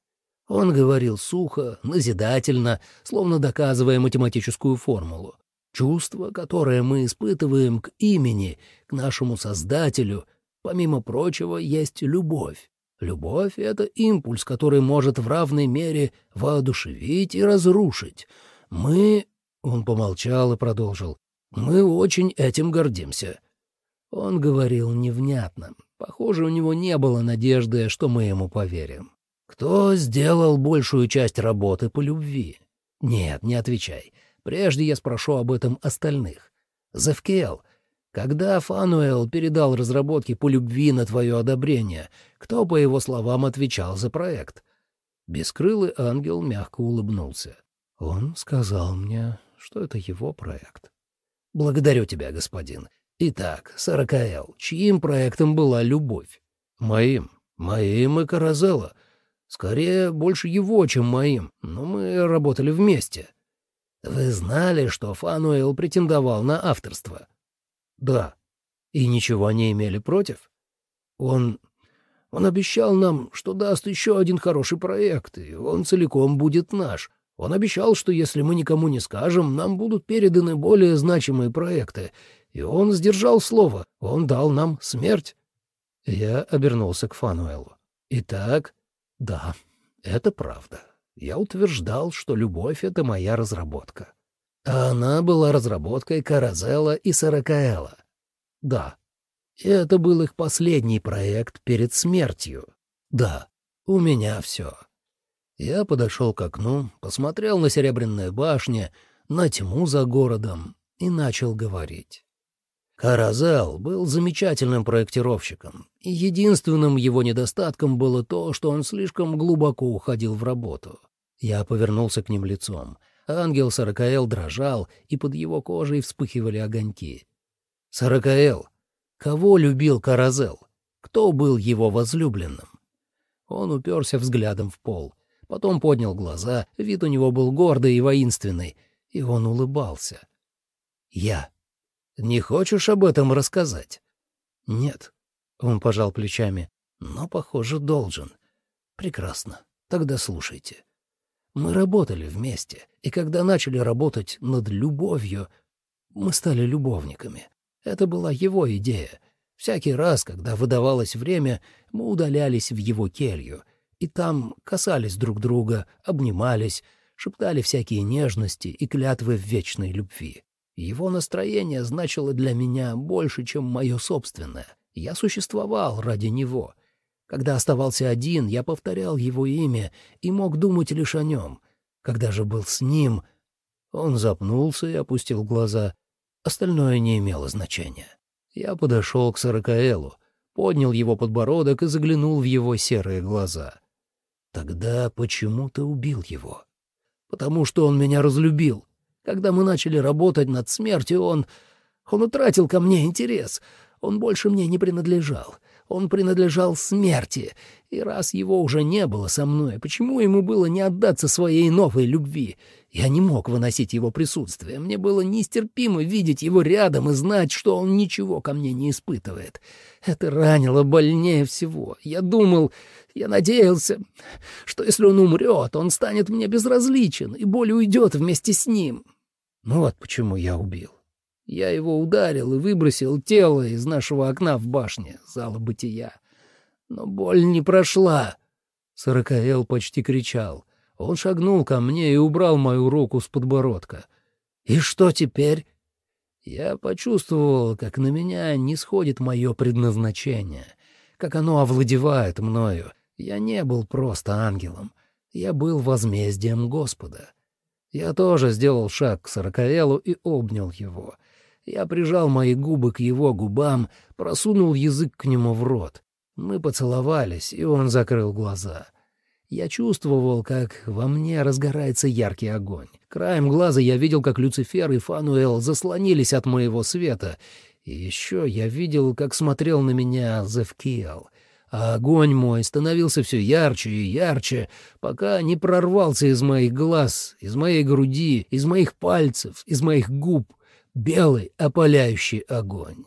Он говорил сухо, назидательно, словно доказывая математическую формулу. Чувство, которое мы испытываем к имени, к нашему Создателю, помимо прочего, есть любовь. Любовь — это импульс, который может в равной мере воодушевить и разрушить. Мы...» — он помолчал и продолжил. «Мы очень этим гордимся». Он говорил невнятно. Похоже, у него не было надежды, что мы ему поверим. «Кто сделал большую часть работы по любви?» «Нет, не отвечай. Прежде я спрошу об этом остальных. Зевкиэл, когда Фануэл передал разработки по любви на твое одобрение, кто, по его словам, отвечал за проект? Бескрылый ангел мягко улыбнулся. Он сказал мне, что это его проект. Благодарю тебя, господин. Итак, Саракаэл, чьим проектом была любовь? Моим. Моим и Каразела. Скорее, больше его, чем моим, но мы работали вместе. Вы знали, что Фануэл претендовал на авторство? Да. И ничего не имели против? Он... Он обещал нам, что даст еще один хороший проект, и он целиком будет наш. Он обещал, что если мы никому не скажем, нам будут переданы более значимые проекты. И он сдержал слово. Он дал нам смерть. Я обернулся к Фануэлу. Итак, да, это правда. Я утверждал, что любовь — это моя разработка. А она была разработкой Каразела и Саракаэла. Да. Это был их последний проект перед смертью. Да, у меня все. Я подошел к окну, посмотрел на серебряные башни, на тьму за городом и начал говорить. Каразел был замечательным проектировщиком, единственным его недостатком было то, что он слишком глубоко уходил в работу. Я повернулся к ним лицом — Ангел Саракаэл дрожал, и под его кожей вспыхивали огоньки. «Саракаэл! Кого любил Каразел? Кто был его возлюбленным?» Он уперся взглядом в пол, потом поднял глаза, вид у него был гордый и воинственный, и он улыбался. «Я. Не хочешь об этом рассказать?» «Нет», — он пожал плечами, — «но, похоже, должен». «Прекрасно. Тогда слушайте». Мы работали вместе, и когда начали работать над любовью, мы стали любовниками. Это была его идея. Всякий раз, когда выдавалось время, мы удалялись в его келью, и там касались друг друга, обнимались, шептали всякие нежности и клятвы в вечной любви. Его настроение значило для меня больше, чем мое собственное. Я существовал ради него — когда оставался один, я повторял его имя и мог думать лишь о нем. Когда же был с ним... Он запнулся и опустил глаза. Остальное не имело значения. Я подошел к Саракаэлу, поднял его подбородок и заглянул в его серые глаза. Тогда почему ты убил его? Потому что он меня разлюбил. Когда мы начали работать над смертью, он... Он утратил ко мне интерес. Он больше мне не принадлежал. Он принадлежал смерти, и раз его уже не было со мной, почему ему было не отдаться своей новой любви? Я не мог выносить его присутствие. Мне было нестерпимо видеть его рядом и знать, что он ничего ко мне не испытывает. Это ранило больнее всего. Я думал, я надеялся, что если он умрет, он станет мне безразличен, и боль уйдет вместе с ним. Ну вот почему я убил. Я его ударил и выбросил тело из нашего окна в башне, зала бытия. Но боль не прошла. Сорокаэл почти кричал. Он шагнул ко мне и убрал мою руку с подбородка. «И что теперь?» Я почувствовал, как на меня не сходит мое предназначение, как оно овладевает мною. Я не был просто ангелом, я был возмездием Господа. Я тоже сделал шаг к Сорокаэлу и обнял его. Я прижал мои губы к его губам, просунул язык к нему в рот. Мы поцеловались, и он закрыл глаза. Я чувствовал, как во мне разгорается яркий огонь. Краем глаза я видел, как Люцифер и Фануэл заслонились от моего света. И еще я видел, как смотрел на меня Зевкиэл. А огонь мой становился все ярче и ярче, пока не прорвался из моих глаз, из моей груди, из моих пальцев, из моих губ — белый опаляющий огонь.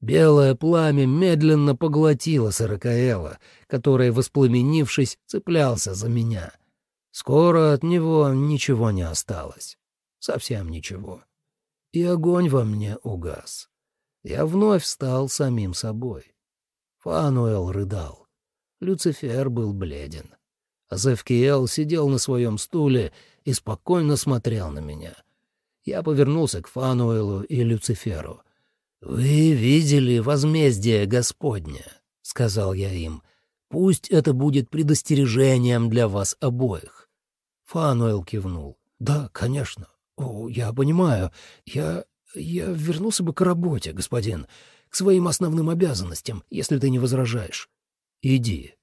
Белое пламя медленно поглотило Сорокаэла, который, воспламенившись, цеплялся за меня. Скоро от него ничего не осталось. Совсем ничего. И огонь во мне угас. Я вновь стал самим собой. Фануэл рыдал. Люцифер был бледен. Зевкиэл сидел на своем стуле и спокойно смотрел на меня — я повернулся к Фануэлу и Люциферу. «Вы видели возмездие Господня», — сказал я им. «Пусть это будет предостережением для вас обоих». Фануэл кивнул. «Да, конечно. О, я понимаю. Я... я вернулся бы к работе, господин, к своим основным обязанностям, если ты не возражаешь. Иди».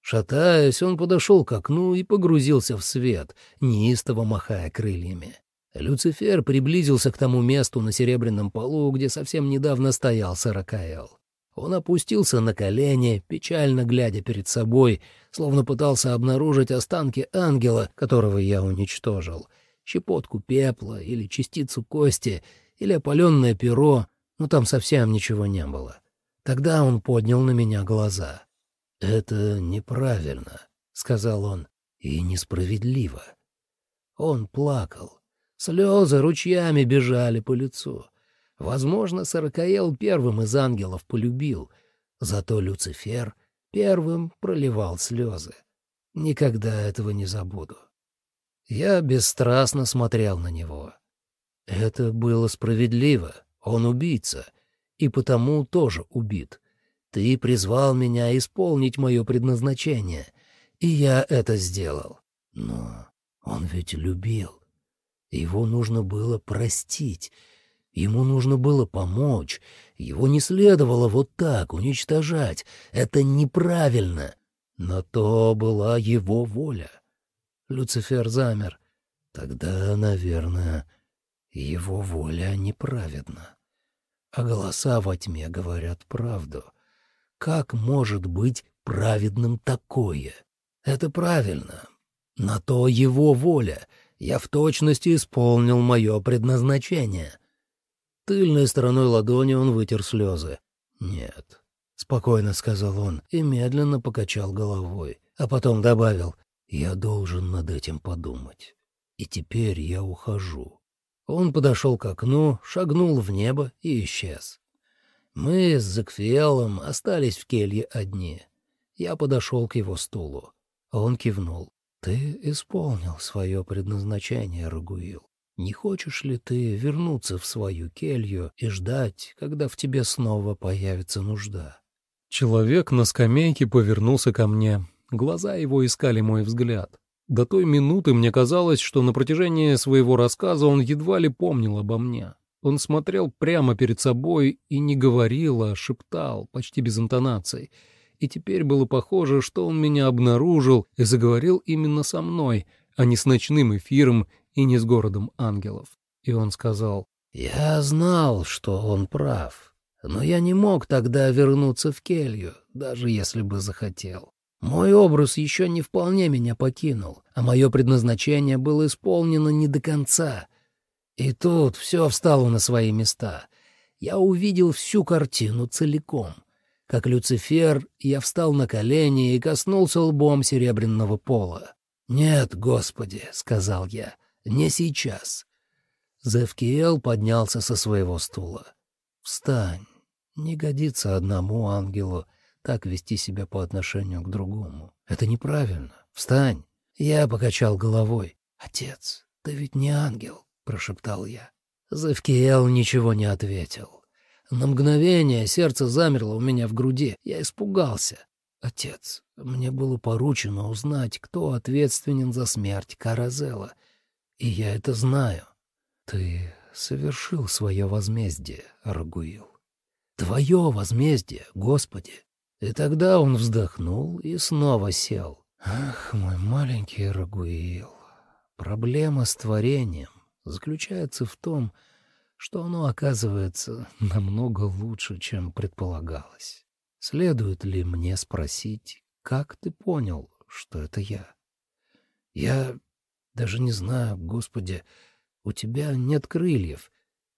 Шатаясь, он подошел к окну и погрузился в свет, неистово махая крыльями. Люцифер приблизился к тому месту на серебряном полу, где совсем недавно стоял Саракаэл. Он опустился на колени, печально глядя перед собой, словно пытался обнаружить останки ангела, которого я уничтожил, щепотку пепла или частицу кости, или опаленное перо, но там совсем ничего не было. Тогда он поднял на меня глаза. «Это неправильно», — сказал он, — «и несправедливо». Он плакал. Слезы ручьями бежали по лицу. Возможно, Сорокаел первым из ангелов полюбил, зато Люцифер первым проливал слезы. Никогда этого не забуду. Я бесстрастно смотрел на него. Это было справедливо. Он убийца, и потому тоже убит. Ты призвал меня исполнить мое предназначение, и я это сделал. Но он ведь любил. Его нужно было простить, ему нужно было помочь, его не следовало вот так уничтожать. Это неправильно. Но то была его воля. Люцифер замер. Тогда, наверное, его воля неправедна. А голоса во тьме говорят правду. Как может быть праведным такое? Это правильно. На то его воля — я в точности исполнил мое предназначение. Тыльной стороной ладони он вытер слезы. «Нет», — спокойно сказал он и медленно покачал головой, а потом добавил, «Я должен над этим подумать. И теперь я ухожу». Он подошел к окну, шагнул в небо и исчез. Мы с Закфиэлом остались в келье одни. Я подошел к его стулу. Он кивнул. «Ты исполнил свое предназначение, Рагуил. Не хочешь ли ты вернуться в свою келью и ждать, когда в тебе снова появится нужда?» Человек на скамейке повернулся ко мне. Глаза его искали мой взгляд. До той минуты мне казалось, что на протяжении своего рассказа он едва ли помнил обо мне. Он смотрел прямо перед собой и не говорил, а шептал, почти без интонаций — и теперь было похоже, что он меня обнаружил и заговорил именно со мной, а не с ночным эфиром и не с городом ангелов. И он сказал, «Я знал, что он прав. Но я не мог тогда вернуться в келью, даже если бы захотел. Мой образ еще не вполне меня покинул, а мое предназначение было исполнено не до конца. И тут все встало на свои места. Я увидел всю картину целиком. Как Люцифер, я встал на колени и коснулся лбом серебряного пола. «Нет, Господи», — сказал я, — «не сейчас». Зевкиэл поднялся со своего стула. «Встань. Не годится одному ангелу так вести себя по отношению к другому. Это неправильно. Встань. Я покачал головой. Отец, ты ведь не ангел, прошептал я. Завкиэл ничего не ответил. На мгновение сердце замерло у меня в груди. Я испугался. Отец, мне было поручено узнать, кто ответственен за смерть Каразела. И я это знаю. Ты совершил свое возмездие, Аргуил. Твое возмездие, Господи. И тогда он вздохнул и снова сел. Ах, мой маленький Рагуил, проблема с творением заключается в том, что оно оказывается намного лучше, чем предполагалось. Следует ли мне спросить, как ты понял, что это я? Я даже не знаю, Господи, у тебя нет крыльев.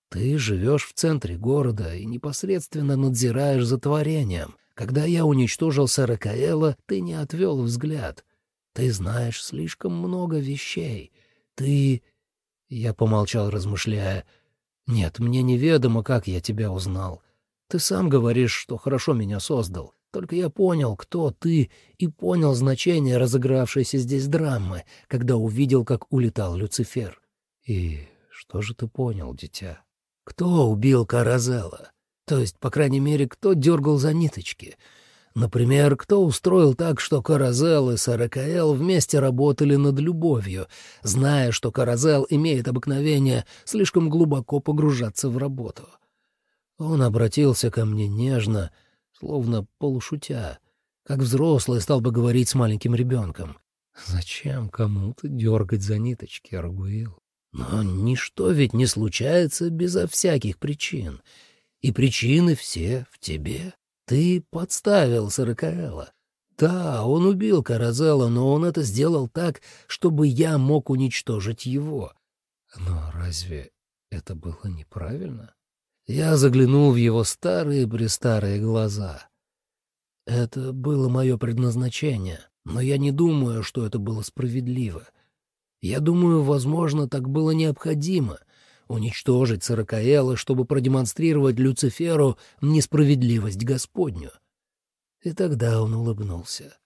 Ты живешь в центре города и непосредственно надзираешь за творением — когда я уничтожил Саракаэла, ты не отвел взгляд. Ты знаешь слишком много вещей. Ты...» Я помолчал, размышляя. «Нет, мне неведомо, как я тебя узнал. Ты сам говоришь, что хорошо меня создал. Только я понял, кто ты, и понял значение разыгравшейся здесь драмы, когда увидел, как улетал Люцифер. И что же ты понял, дитя? Кто убил Каразела? То есть, по крайней мере, кто дергал за ниточки. Например, кто устроил так, что Каразел и Саракаэл вместе работали над любовью, зная, что Каразел имеет обыкновение слишком глубоко погружаться в работу. Он обратился ко мне нежно, словно полушутя, как взрослый стал бы говорить с маленьким ребенком. «Зачем кому-то дергать за ниточки, Аргуил? Но ничто ведь не случается безо всяких причин». И причины все в тебе. Ты подставил Сорокаэла. Да, он убил Каразела, но он это сделал так, чтобы я мог уничтожить его. Но разве это было неправильно? Я заглянул в его старые-престарые глаза. Это было мое предназначение, но я не думаю, что это было справедливо. Я думаю, возможно, так было необходимо — уничтожить Сорокаэла, чтобы продемонстрировать Люциферу несправедливость Господню. И тогда он улыбнулся.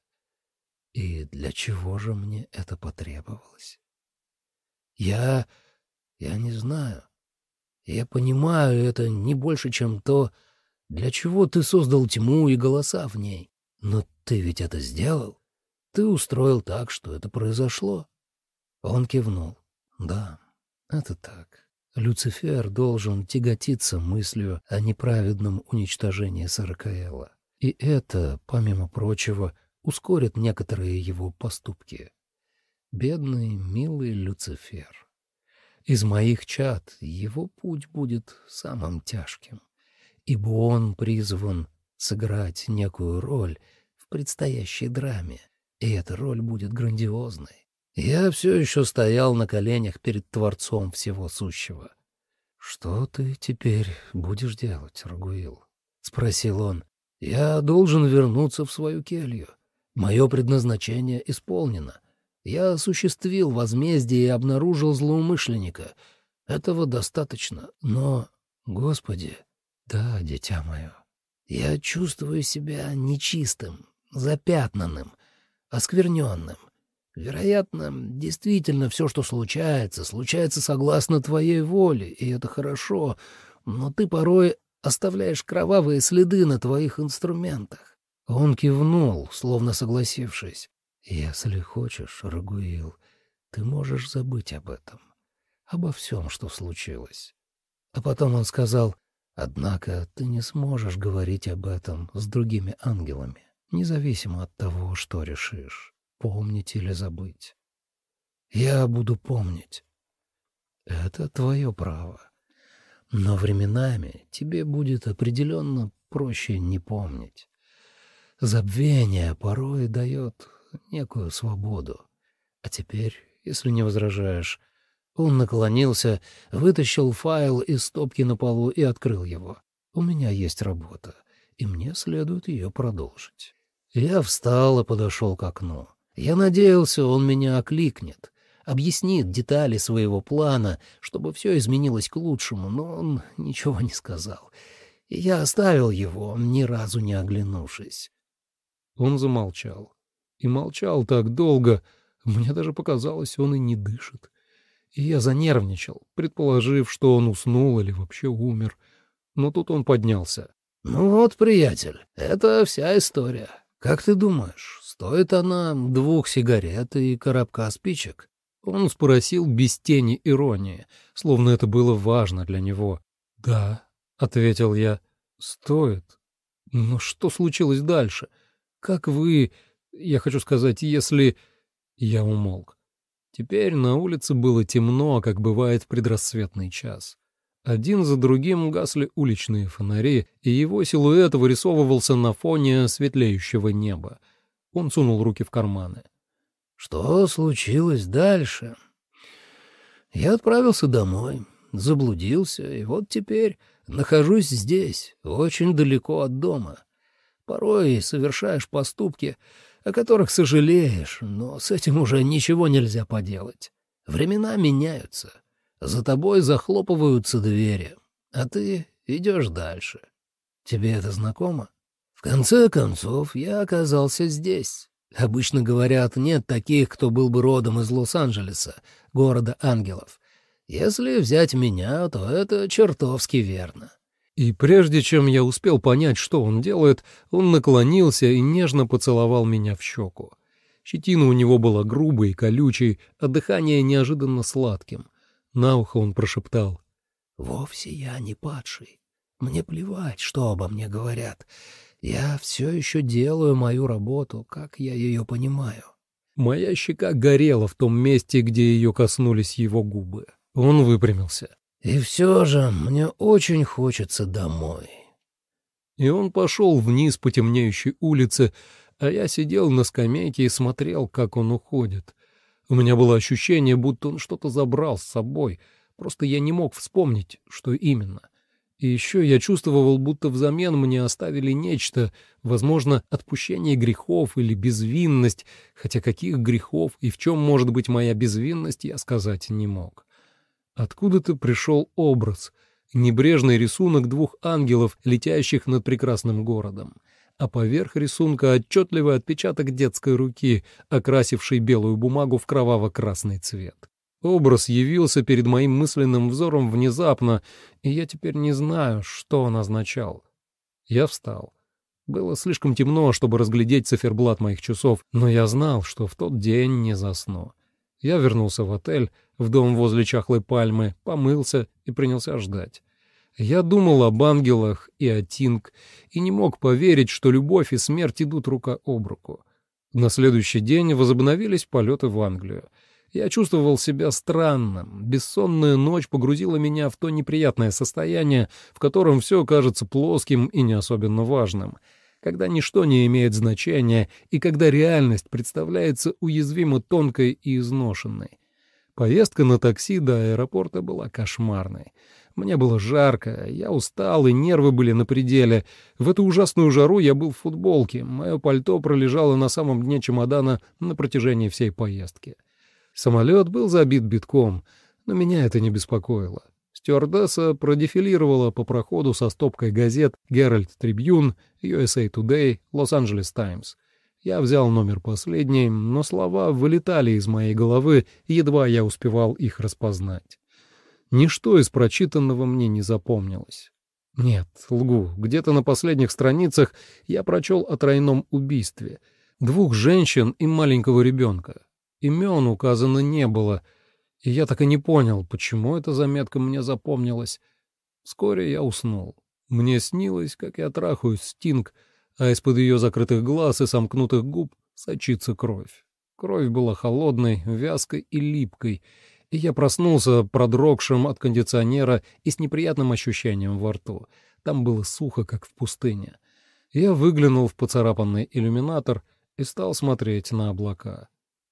И для чего же мне это потребовалось? Я... я не знаю. Я понимаю это не больше, чем то, для чего ты создал тьму и голоса в ней. Но ты ведь это сделал. Ты устроил так, что это произошло. Он кивнул. Да, это так. Люцифер должен тяготиться мыслью о неправедном уничтожении Саракаэла. И это, помимо прочего, ускорит некоторые его поступки. Бедный, милый Люцифер. Из моих чад его путь будет самым тяжким, ибо он призван сыграть некую роль в предстоящей драме, и эта роль будет грандиозной. Я все еще стоял на коленях перед Творцом всего сущего. «Что ты теперь будешь делать, Рагуил?» — спросил он. «Я должен вернуться в свою келью. Мое предназначение исполнено. Я осуществил возмездие и обнаружил злоумышленника. Этого достаточно, но, Господи, да, дитя мое, я чувствую себя нечистым, запятнанным, оскверненным. Вероятно, действительно все, что случается, случается согласно твоей воле, и это хорошо, но ты порой оставляешь кровавые следы на твоих инструментах. Он кивнул, словно согласившись. «Если хочешь, Рагуил, ты можешь забыть об этом, обо всем, что случилось». А потом он сказал, «Однако ты не сможешь говорить об этом с другими ангелами, независимо от того, что решишь помнить или забыть. Я буду помнить. Это твое право. Но временами тебе будет определенно проще не помнить. Забвение порой дает некую свободу. А теперь, если не возражаешь, он наклонился, вытащил файл из стопки на полу и открыл его. У меня есть работа, и мне следует ее продолжить. Я встал и подошел к окну. Я надеялся, он меня окликнет, объяснит детали своего плана, чтобы все изменилось к лучшему, но он ничего не сказал. И я оставил его, ни разу не оглянувшись. Он замолчал. И молчал так долго, мне даже показалось, он и не дышит. И я занервничал, предположив, что он уснул или вообще умер. Но тут он поднялся. «Ну вот, приятель, это вся история. Как ты думаешь, стоит она двух сигарет и коробка спичек?» Он спросил без тени иронии, словно это было важно для него. «Да», — ответил я, — «стоит. Но что случилось дальше? Как вы... Я хочу сказать, если...» Я умолк. Теперь на улице было темно, как бывает в предрассветный час. Один за другим гасли уличные фонари, и его силуэт вырисовывался на фоне светлеющего неба. Он сунул руки в карманы. «Что случилось дальше?» «Я отправился домой, заблудился, и вот теперь нахожусь здесь, очень далеко от дома. Порой совершаешь поступки, о которых сожалеешь, но с этим уже ничего нельзя поделать. Времена меняются. За тобой захлопываются двери, а ты идешь дальше. Тебе это знакомо? В конце концов, я оказался здесь. Обычно говорят, нет таких, кто был бы родом из Лос-Анджелеса, города ангелов. Если взять меня, то это чертовски верно. И прежде чем я успел понять, что он делает, он наклонился и нежно поцеловал меня в щеку. Щетина у него была грубой и колючей, а дыхание неожиданно сладким. На ухо он прошептал. «Вовсе я не падший. Мне плевать, что обо мне говорят. Я все еще делаю мою работу, как я ее понимаю». Моя щека горела в том месте, где ее коснулись его губы. Он выпрямился. И все же мне очень хочется домой. И он пошел вниз по темнеющей улице, а я сидел на скамейке и смотрел, как он уходит. У меня было ощущение, будто он что-то забрал с собой, просто я не мог вспомнить, что именно. И еще я чувствовал, будто взамен мне оставили нечто, возможно, отпущение грехов или безвинность, хотя каких грехов и в чем может быть моя безвинность, я сказать не мог. Откуда-то пришел образ, небрежный рисунок двух ангелов, летящих над прекрасным городом, а поверх рисунка отчетливый отпечаток детской руки, окрасившей белую бумагу в кроваво-красный цвет. Образ явился перед моим мысленным взором внезапно, и я теперь не знаю, что он означал. Я встал. Было слишком темно, чтобы разглядеть циферблат моих часов, но я знал, что в тот день не засну. Я вернулся в отель, в дом возле чахлой пальмы, помылся и принялся ждать. Я думал об ангелах и о Тинг, и не мог поверить, что любовь и смерть идут рука об руку. На следующий день возобновились полеты в Англию. Я чувствовал себя странным. Бессонная ночь погрузила меня в то неприятное состояние, в котором все кажется плоским и не особенно важным, когда ничто не имеет значения и когда реальность представляется уязвимо тонкой и изношенной. Поездка на такси до аэропорта была кошмарной. Мне было жарко, я устал, и нервы были на пределе. В эту ужасную жару я был в футболке. Мое пальто пролежало на самом дне чемодана на протяжении всей поездки. Самолет был забит битком, но меня это не беспокоило. Стюардесса продефилировала по проходу со стопкой газет «Геральт Трибьюн», «USA Today», «Лос-Анджелес Таймс». Я взял номер последний, но слова вылетали из моей головы, едва я успевал их распознать. Ничто из прочитанного мне не запомнилось. Нет, лгу, где-то на последних страницах я прочел о тройном убийстве. Двух женщин и маленького ребенка. Имен указано не было, и я так и не понял, почему эта заметка мне запомнилась. Вскоре я уснул. Мне снилось, как я трахаюсь Стинг — а из-под ее закрытых глаз и сомкнутых губ сочится кровь. Кровь была холодной, вязкой и липкой, и я проснулся продрогшим от кондиционера и с неприятным ощущением во рту. Там было сухо, как в пустыне. Я выглянул в поцарапанный иллюминатор и стал смотреть на облака.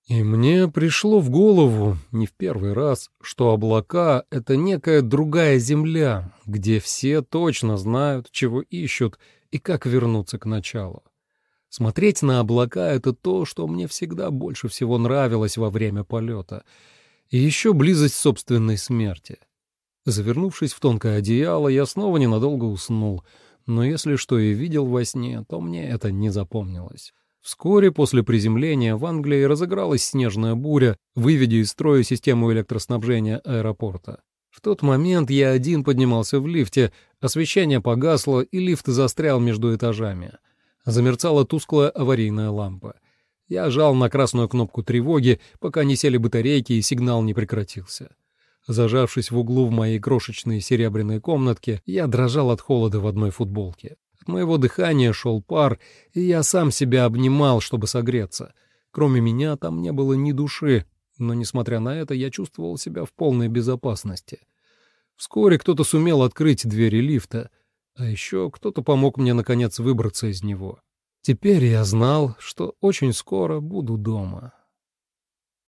И мне пришло в голову, не в первый раз, что облака — это некая другая земля, где все точно знают, чего ищут и как вернуться к началу. Смотреть на облака — это то, что мне всегда больше всего нравилось во время полета. И еще близость собственной смерти. Завернувшись в тонкое одеяло, я снова ненадолго уснул, но если что и видел во сне, то мне это не запомнилось. Вскоре после приземления в Англии разыгралась снежная буря, выведя из строя систему электроснабжения аэропорта. В тот момент я один поднимался в лифте, освещение погасло, и лифт застрял между этажами. Замерцала тусклая аварийная лампа. Я жал на красную кнопку тревоги, пока не сели батарейки и сигнал не прекратился. Зажавшись в углу в моей крошечной серебряной комнатке, я дрожал от холода в одной футболке моего дыхания шел пар, и я сам себя обнимал, чтобы согреться. Кроме меня там не было ни души, но, несмотря на это, я чувствовал себя в полной безопасности. Вскоре кто-то сумел открыть двери лифта, а еще кто-то помог мне, наконец, выбраться из него. Теперь я знал, что очень скоро буду дома.